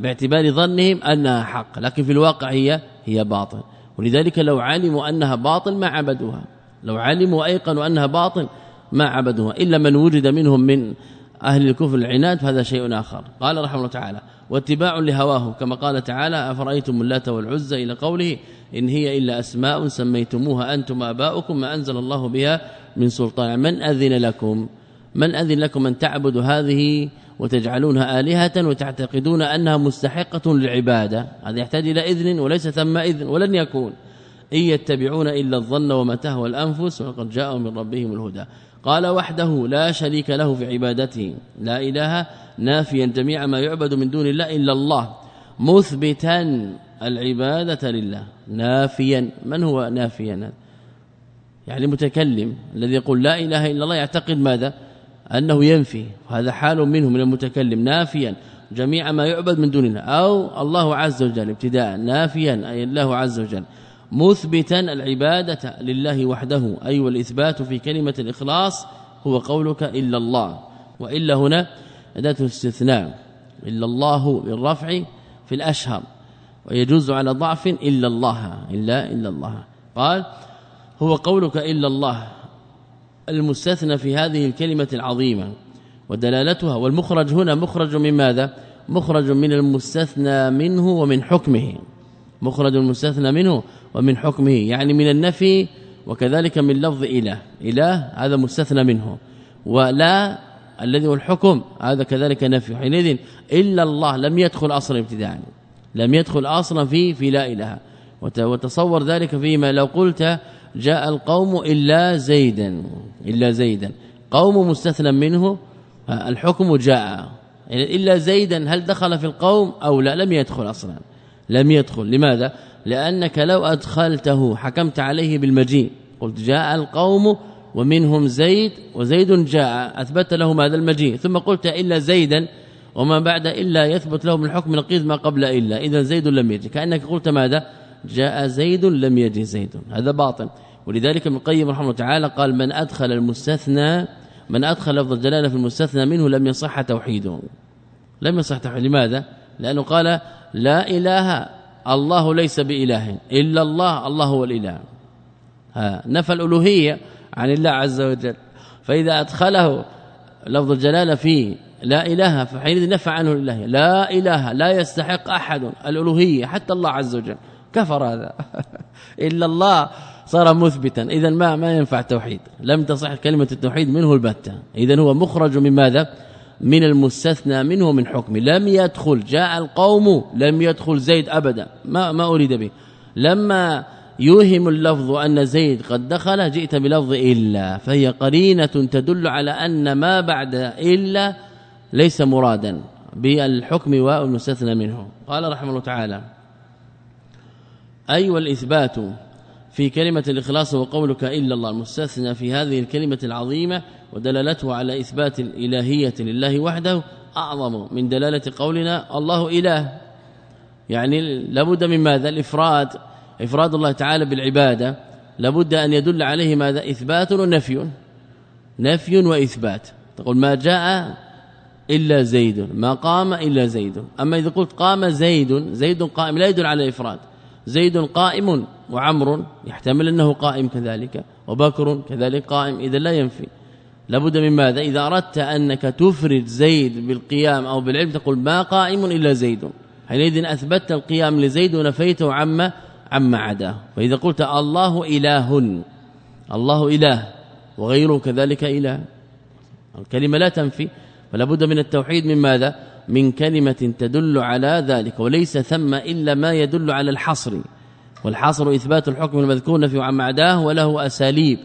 باعتبار ظنهم أنها حق لكن في الواقع هي هي باطل. ولذلك لو علموا أنها باطل ما عبدوها. لو علموا ايقنوا أنها باطل ما عبدوها. إلا من وجد منهم من أهل الكفر العناد فهذا شيء آخر. قال رحمه الله تعالى واتباع لهواه. كما قال تعالى أفرأيتم اللات والعزى إلى قوله إن هي إلا أسماء سميتموها أنتم آباؤكم ما أنزل الله بها من سلطان. من أذن لكم؟ من أذن لكم أن تعبدوا هذه وتجعلونها آلهة وتعتقدون أنها مستحقة للعبادة؟ هذا يحتاج إلى إذن وليس ثم إذن ولن يكون. إن يتبعون إلا الظن وما تهوى الأنفس وقد جاءوا من ربهم الهدى. قال وحده لا شريك له في عبادته. لا إله نافيا جميع ما يعبد من دون الله إلا الله. مثبتا العبادة لله. نافيا. من هو نافيا؟ يعني متكلم الذي يقول لا إله إلا الله يعتقد ماذا؟ أنه ينفي. وهذا حال منه من المتكلم. نافيا. جميع ما يعبد من دون الله. أو الله عز وجل. ابتداء. نافيا. أي الله عز وجل. مثبتا العبادة لله وحده أي والإثبات في كلمة الإخلاص هو قولك إلا الله. وإلا هنا أداة استثناء إلا الله بالرفع في الأشهر. ويجوز على ضعف إلا الله إلا إلا الله. قال هو قولك إلا الله. المستثنى في هذه الكلمة العظيمة ودلالتها والمخرج هنا مخرج من ماذا؟ مخرج من المستثنى منه ومن حكمه. مخرج المستثنى منه ومن حكمه يعني من النفي وكذلك من لفظ إله. إله هذا مستثنى منه. ولا الذي هو الحكم هذا كذلك نفي. حينئذ إلا الله لم يدخل أصلا ابتداء لم يدخل أصلا في في لا إله. وتصور ذلك فيما لو قلت جاء القوم إلا زيدا إلا زيدا. قوم مستثنى منه الحكم جاء. يعني إلا زيدا هل دخل في القوم أو لا؟ لم يدخل أصلا. لم يدخل. لماذا؟ لأنك لو أدخلته حكمت عليه بالمجيء. قلت جاء القوم ومنهم زيد وزيد جاء أثبت له هذا المجيء. ثم قلت إلا زيدا وما بعد إلا يثبت له من حكم نقيض ما قبل إلا. اذا زيد لم يجي كأنك قلت ماذا؟ جاء زيد لم يجي زيد. هذا باطل. ولذلك ابن القيم رحمه الله تعالى قال من أدخل المستثنى من أدخل لفظ الجلالة في المستثنى منه لم يصح توحيده. لم يصح توحيده. لماذا؟ لأنه قال لا إله الله ليس بإله إلا الله الله هو الإله. نفى الألوهية عن الله عز وجل. فإذا أدخله لفظ الجلالة في لا إله فحينئذ نفى عنه الإله. لا إله لا يستحق أحد الألوهية حتى الله عز وجل. كفر هذا. إلا الله صار مثبتا. اذا ما ما ينفع التوحيد. لم تصح كلمة التوحيد منه البتة. اذا هو مخرج من ماذا؟ من المستثنى منه من حكم. لم يدخل جاء القوم لم يدخل زيد أبدا. ما ما أريد به. لما يوهم اللفظ أن زيد قد دخل جئت بلفظ إلا. فهي قرينة تدل على أن ما بعد إلا ليس مرادا بالحكم والمستثنى منه. قال رحمه الله تعالى اي والاثبات في كلمة الإخلاص وقولك إلا الله المستثنى في هذه الكلمة العظيمة ودلالته على إثبات الإلهية لله وحده أعظم من دلالة قولنا الله إله. يعني لابد من ماذا؟ الإفراد. إفراد الله تعالى بالعبادة. لابد أن يدل عليه ماذا؟ إثبات ونفي. نفي وإثبات. تقول ما جاء إلا زيد ما قام إلا زيد. أما إذا قلت قام زيد زيد قائم لا يدل على الإفراد زيد قائم وعمر يحتمل أنه قائم كذلك وبكر كذلك قائم إذا لا ينفي. لابد من ماذا؟ إذا أردت أنك تفرد زيد بالقيام أو بالعلم تقول ما قائم إلا زيد. حينئذ أثبتت القيام لزيد ونفيته عما عما عداه. فإذا قلت الله إله الله إله وغيره كذلك إله. الكلمة لا تنفي. فلا بد من التوحيد من ماذا؟ من كلمة تدل على ذلك وليس ثم إلا ما يدل على الحصر. والحصر إثبات الحكم المذكور نفي عما عداه وله أساليب.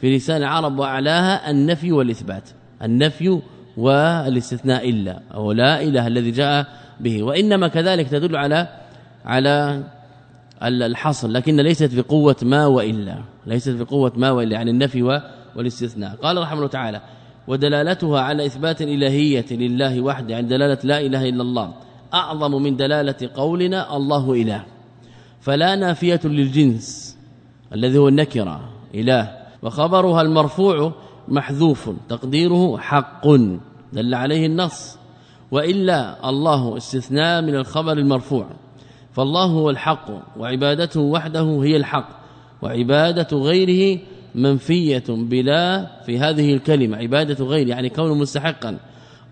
في لسان العرب وأعلاها النفي والإثبات. النفي والاستثناء إلا أو لا إله الذي جاء به. وإنما كذلك تدل على على الحصر لكن ليست بقوة ما وإلا. ليست بقوة ما وإلا يعني النفي والاستثناء. قال رحمه الله تعالى ودلالتها على إثبات الإلهية لله وحده عند دلالة لا إله إلا الله. أعظم من دلالة قولنا الله إله. فلا نافية للجنس الذي هو النكرة إله. وخبرها المرفوع محذوف تقديره حق دل عليه النص. وإلا الله استثناء من الخبر المرفوع. فالله هو الحق وعبادته وحده هي الحق وعبادة غيره منفية بلا في هذه الكلمة عبادة غير يعني كونه مستحقا.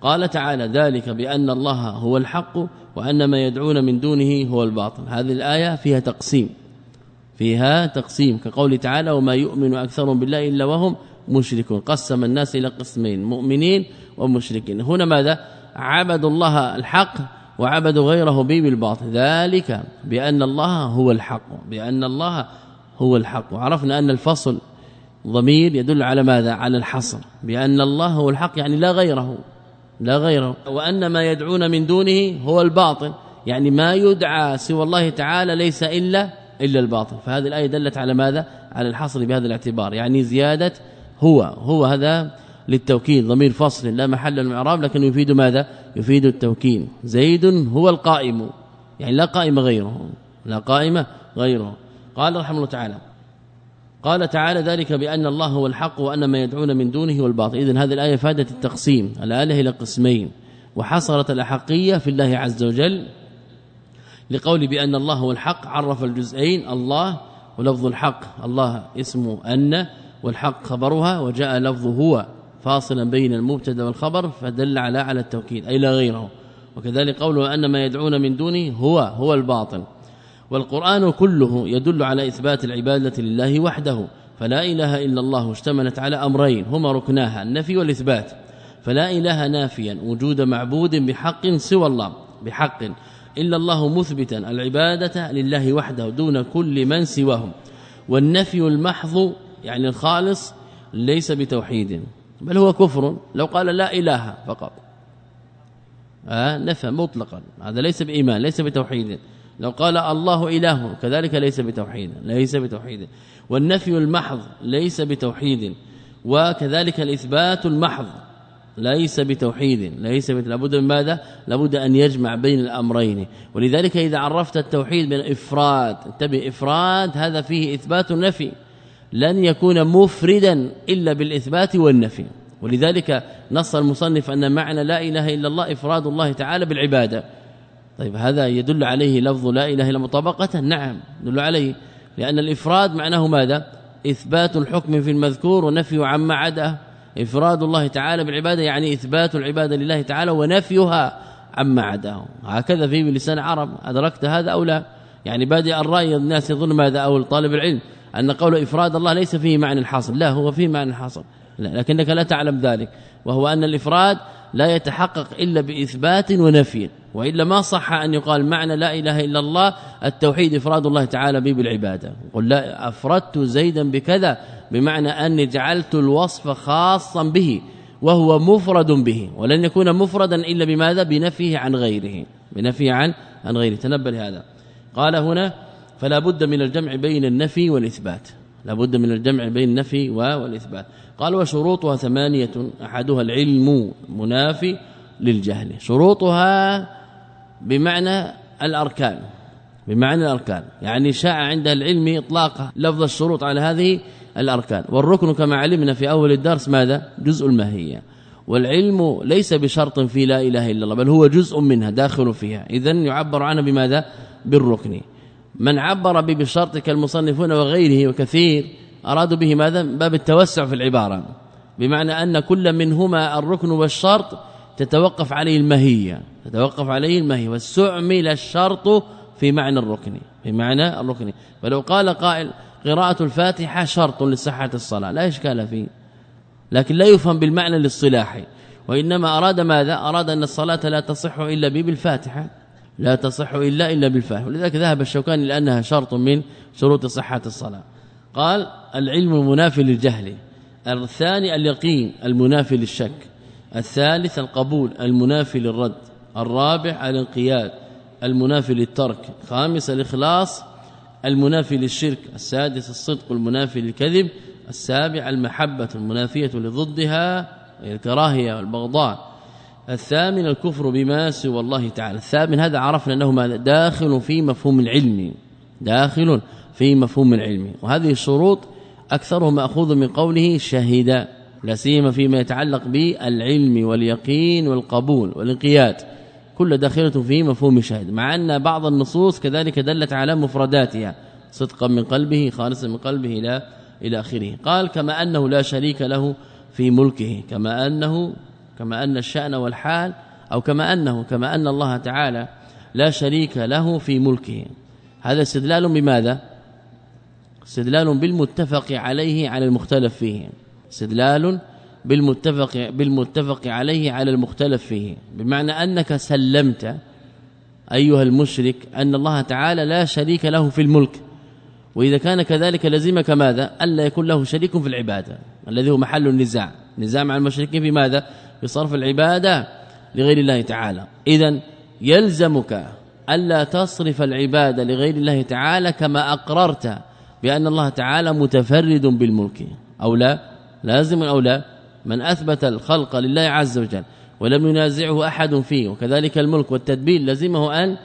قال تعالى ذلك بأن الله هو الحق وأن ما يدعون من دونه هو الباطل. هذه الآية فيها تقسيم فيها تقسيم كقول تعالى وما يؤمن أكثرهم بالله إلا وهم مشركون. قسم الناس إلى قسمين مؤمنين ومشركين. هنا ماذا؟ عبدوا الله الحق وعبدوا غيره به بالباطل. ذلك بأن الله هو الحق بأن الله هو الحق. وعرفنا أن الفصل ضمير يدل على ماذا؟ على الحصر. بأن الله هو الحق يعني لا غيره لا غيره. وأن ما يدعون من دونه هو الباطل. يعني ما يدعى سوى الله تعالى ليس إلا إلا الباطل. فهذه الآية دلت على ماذا؟ على الحصر بهذا الاعتبار. يعني زيادة هو هو هذا للتوكيد ضمير فصل لا محل المعراب لكن يفيد ماذا؟ يفيد التوكيد زيد هو القائم. يعني لا قائم غيره لا قائمه غيره. قال رحمه الله تعالى قال تعالى ذلك بأن الله هو الحق وأن ما يدعون من دونه هو الباطل. إذن هذه الآية فادت التقسيم الآلة إلى قسمين وحصرت الأحقية في الله عز وجل لقول بأن الله هو الحق عرف الجزئين الله ولفظ الحق الله اسمه أن والحق خبرها وجاء لفظ هو فاصلا بين المبتدأ والخبر فدل على على التوكيد أي لا غيره. وكذلك قوله أن ما يدعون من دونه هو هو الباطل. والقرآن كله يدل على إثبات العبادة لله وحده فلا إله إلا الله اشتملت على أمرين هما ركناها النفي والإثبات. فلا إله نافيا وجود معبود بحق سوى الله بحق. إلا الله مثبتا العبادة لله وحده دون كل من سواهم. والنفي المحض يعني الخالص ليس بتوحيد. بل هو كفر لو قال لا إله فقط. آه نفى مطلقا هذا ليس بإيمان ليس بتوحيد. لو قال الله اله كذلك ليس بتوحيد ليس بتوحيد. والنفي المحض ليس بتوحيد وكذلك الإثبات المحض ليس بتوحيد ليس لابد من ماذا؟ لابد أن يجمع بين الأمرين. ولذلك إذا عرفت التوحيد بين افراد انتبه إفراد هذا فيه إثبات النفي. لن يكون مفردا إلا بالإثبات والنفي. ولذلك نص المصنف أن معنى لا إله إلا الله إفراد الله تعالى بالعبادة. طيب هذا يدل عليه لفظ لا إله إلا مطابقة؟ نعم يدل عليه. لأن الإفراد معناه ماذا؟ إثبات الحكم في المذكور ونفي عما عداه إفراد الله تعالى بالعبادة يعني إثبات العبادة لله تعالى ونفيها عما عداه هكذا في لسان عرب أدركت هذا أو لا؟ يعني بادئ الرأي الناس يظن ماذا؟ أو طالب العلم أن قول إفراد الله ليس فيه معنى الحاصل لا هو فيه معنى الحاصل لا لكنك لا تعلم ذلك وهو أن الإفراد لا يتحقق إلا بإثبات ونفي وإلا ما صح أن يقال معنى لا إله إلا الله التوحيد إفراد الله تعالى به بالعبادة. قل لا أفردت زيدا بكذا بمعنى أني جعلت الوصف خاصا به وهو مفرد به ولن يكون مفردا إلا بماذا؟ بنفيه عن غيره بنفيه عن عن غيره. تنبه لهذا. قال هنا فلا بد من الجمع بين النفي والإثبات. لا بد من الجمع بين النفي والإثبات. قال وشروطها ثمانية أحدها العلم منافي للجهل. شروطها بمعنى الأركان بمعنى الأركان. يعني شاع عند العلم اطلاق لفظ الشروط على هذه الأركان. والركن كما علمنا في أول الدرس ماذا؟ جزء الماهيه والعلم ليس بشرط في لا إله إلا الله بل هو جزء منها داخل فيها. اذا يعبر عنه بماذا؟ بالركن. من عبر به بالشرط كالمصنفون وغيره وكثير أرادوا به ماذا؟ باب التوسع في العبارة. بمعنى أن كل منهما الركن والشرط تتوقف عليه الماهيه تتوقف عليه الماهيه واستعمل الشرط في معنى الركن. في معنى الركن. فلو قال قائل قراءة الفاتحة شرط لصحة الصلاة. لا إشكال فيه. لكن لا يفهم بالمعنى الاصطلاحي. وإنما أراد ماذا؟ أراد أن الصلاة لا تصح إلا بالفاتحة. لا تصح إلا إلا بالفاتحه ولذلك ذهب الشوكاني لأنها شرط من شروط صحة الصلاة. قال العلم منافي للجهل الثاني اليقين المنافي للشك الثالث القبول المنافي للرد الرابع الانقياد المنافي للترك خامس الإخلاص المنافي للشرك السادس الصدق المنافي للكذب السابع المحبة المنافية لضدها الكراهية والبغضاء. الثامن الكفر بما سوى الله تعالى. الثامن هذا عرفنا أنه ماذا داخل في مفهوم العلم داخل في مفهوم العلم. وهذه الشروط اكثره مأخوذ من قوله شهد لا سيما فيما يتعلق بالعلم واليقين والقبول والانقياد. كل داخلة في مفهوم شهد مع أن بعض النصوص كذلك دلت على مفرداتها صدقا من قلبه خالصا من قلبه إلى إلى آخره. قال كما أنه لا شريك له في ملكه كما أنه كما أن الشأن والحال أو كما أنه كما أن الله تعالى لا شريك له في ملكه. هذا استدلال بماذا؟ استدلال بالمتفق عليه على المختلف فيه. استدلال بالمتفق بالمتفق عليه على المختلف فيه. بمعنى أنك سلمت أيها المشرك أن الله تعالى لا شريك له في الملك. وإذا كان كذلك لزمك ماذا؟ ألا يكون له شريك في العبادة الذي هو محل النزاع. نزاع مع المشركين في ماذا؟ في صرف العبادة لغير الله تعالى. اذا يلزمك ألا تصرف العبادة لغير الله تعالى كما أقررت بأن الله تعالى متفرد بالملك. أو لا؟ لازم أو لا؟ من أثبت الخلق لله عز وجل ولم ينازعه أحد فيه وكذلك الملك والتدبير لزمه أن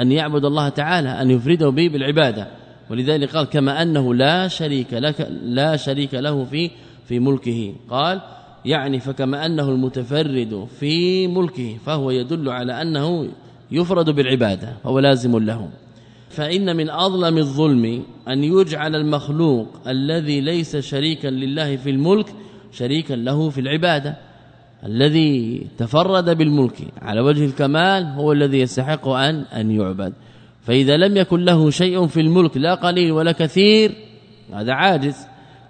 أن يعبد الله تعالى أن يفرده به بالعبادة. ولذلك قال كما أنه لا شريك لك لا شريك له في في ملكه. قال يعني فكما أنه المتفرد في ملكه فهو يدل على أنه يفرد بالعبادة فهو لازم له. فإن من أظلم الظلم أن يجعل المخلوق الذي ليس شريكا لله في الملك شريكا له في العبادة. الذي تفرد بالملك على وجه الكمال هو الذي يستحق أن أن يعبد. فإذا لم يكن له شيء في الملك لا قليل ولا كثير هذا عاجز.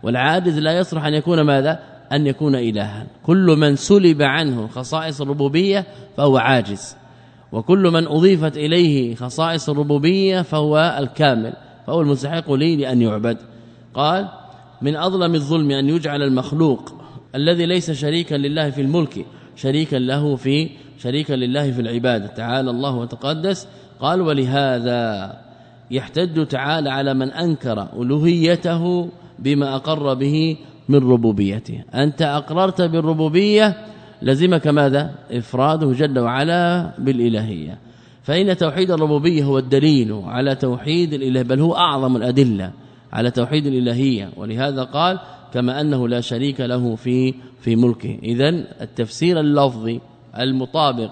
والعاجز لا يصلح أن يكون ماذا؟ أن يكون إلها. كل من سلب عنه خصائص الربوبية فهو عاجز. وكل من أضيفت إليه خصائص الربوبية فهو الكامل. فهو المستحق لي لأن يعبد. قال من أظلم الظلم أن يجعل المخلوق الذي ليس شريكا لله في الملك شريكا له في شريكا لله في العبادة. تعالى الله وتقدس. قال ولهذا يحتج تعالى على من أنكر ألوهيته بما أقر به من ربوبيته. أنت أقررت بالربوبية لزمك ماذا؟ إفراده جل وعلا بالإلهية. فإن توحيد الربوبية هو الدليل على توحيد الإله بل هو أعظم الأدلة على توحيد الإلهية. ولهذا قال كما أنه لا شريك له في في ملكه. اذا التفسير اللفظي المطابق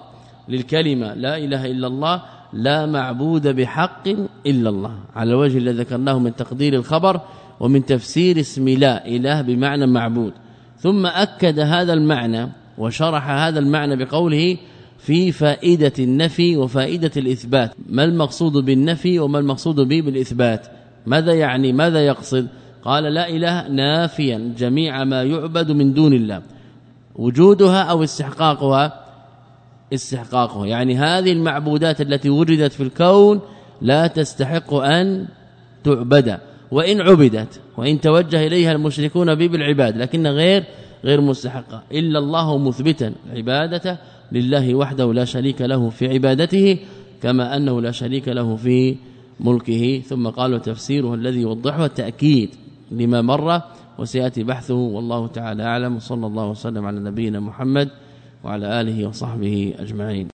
للكلمة لا إله إلا الله لا معبود بحق إلا الله. على الوجه الذي ذكرناه من تقدير الخبر ومن تفسير اسم لا إله بمعنى معبود. ثم أكد هذا المعنى وشرح هذا المعنى بقوله في فائدة النفي وفائدة الإثبات. ما المقصود بالنفي وما المقصود به بالإثبات؟ ماذا يعني؟ ماذا يقصد؟ قال لا إله نافيا جميع ما يعبد من دون الله. وجودها أو استحقاقها؟ استحقاقه يعني هذه المعبودات التي وجدت في الكون لا تستحق أن تعبد. وإن عبدت وإن توجه إليها المشركون به بالعباد لكن غير غير مستحقة. إلا الله مثبتا عبادته لله وحده لا شريك له في عبادته كما أنه لا شريك له في ملكه. ثم قالوا تفسيره الذي يوضحه التأكيد لما مر وسيأتي بحثه. والله تعالى أعلم. صلى الله وسلم على نبينا محمد وعلى آله وصحبه أجمعين.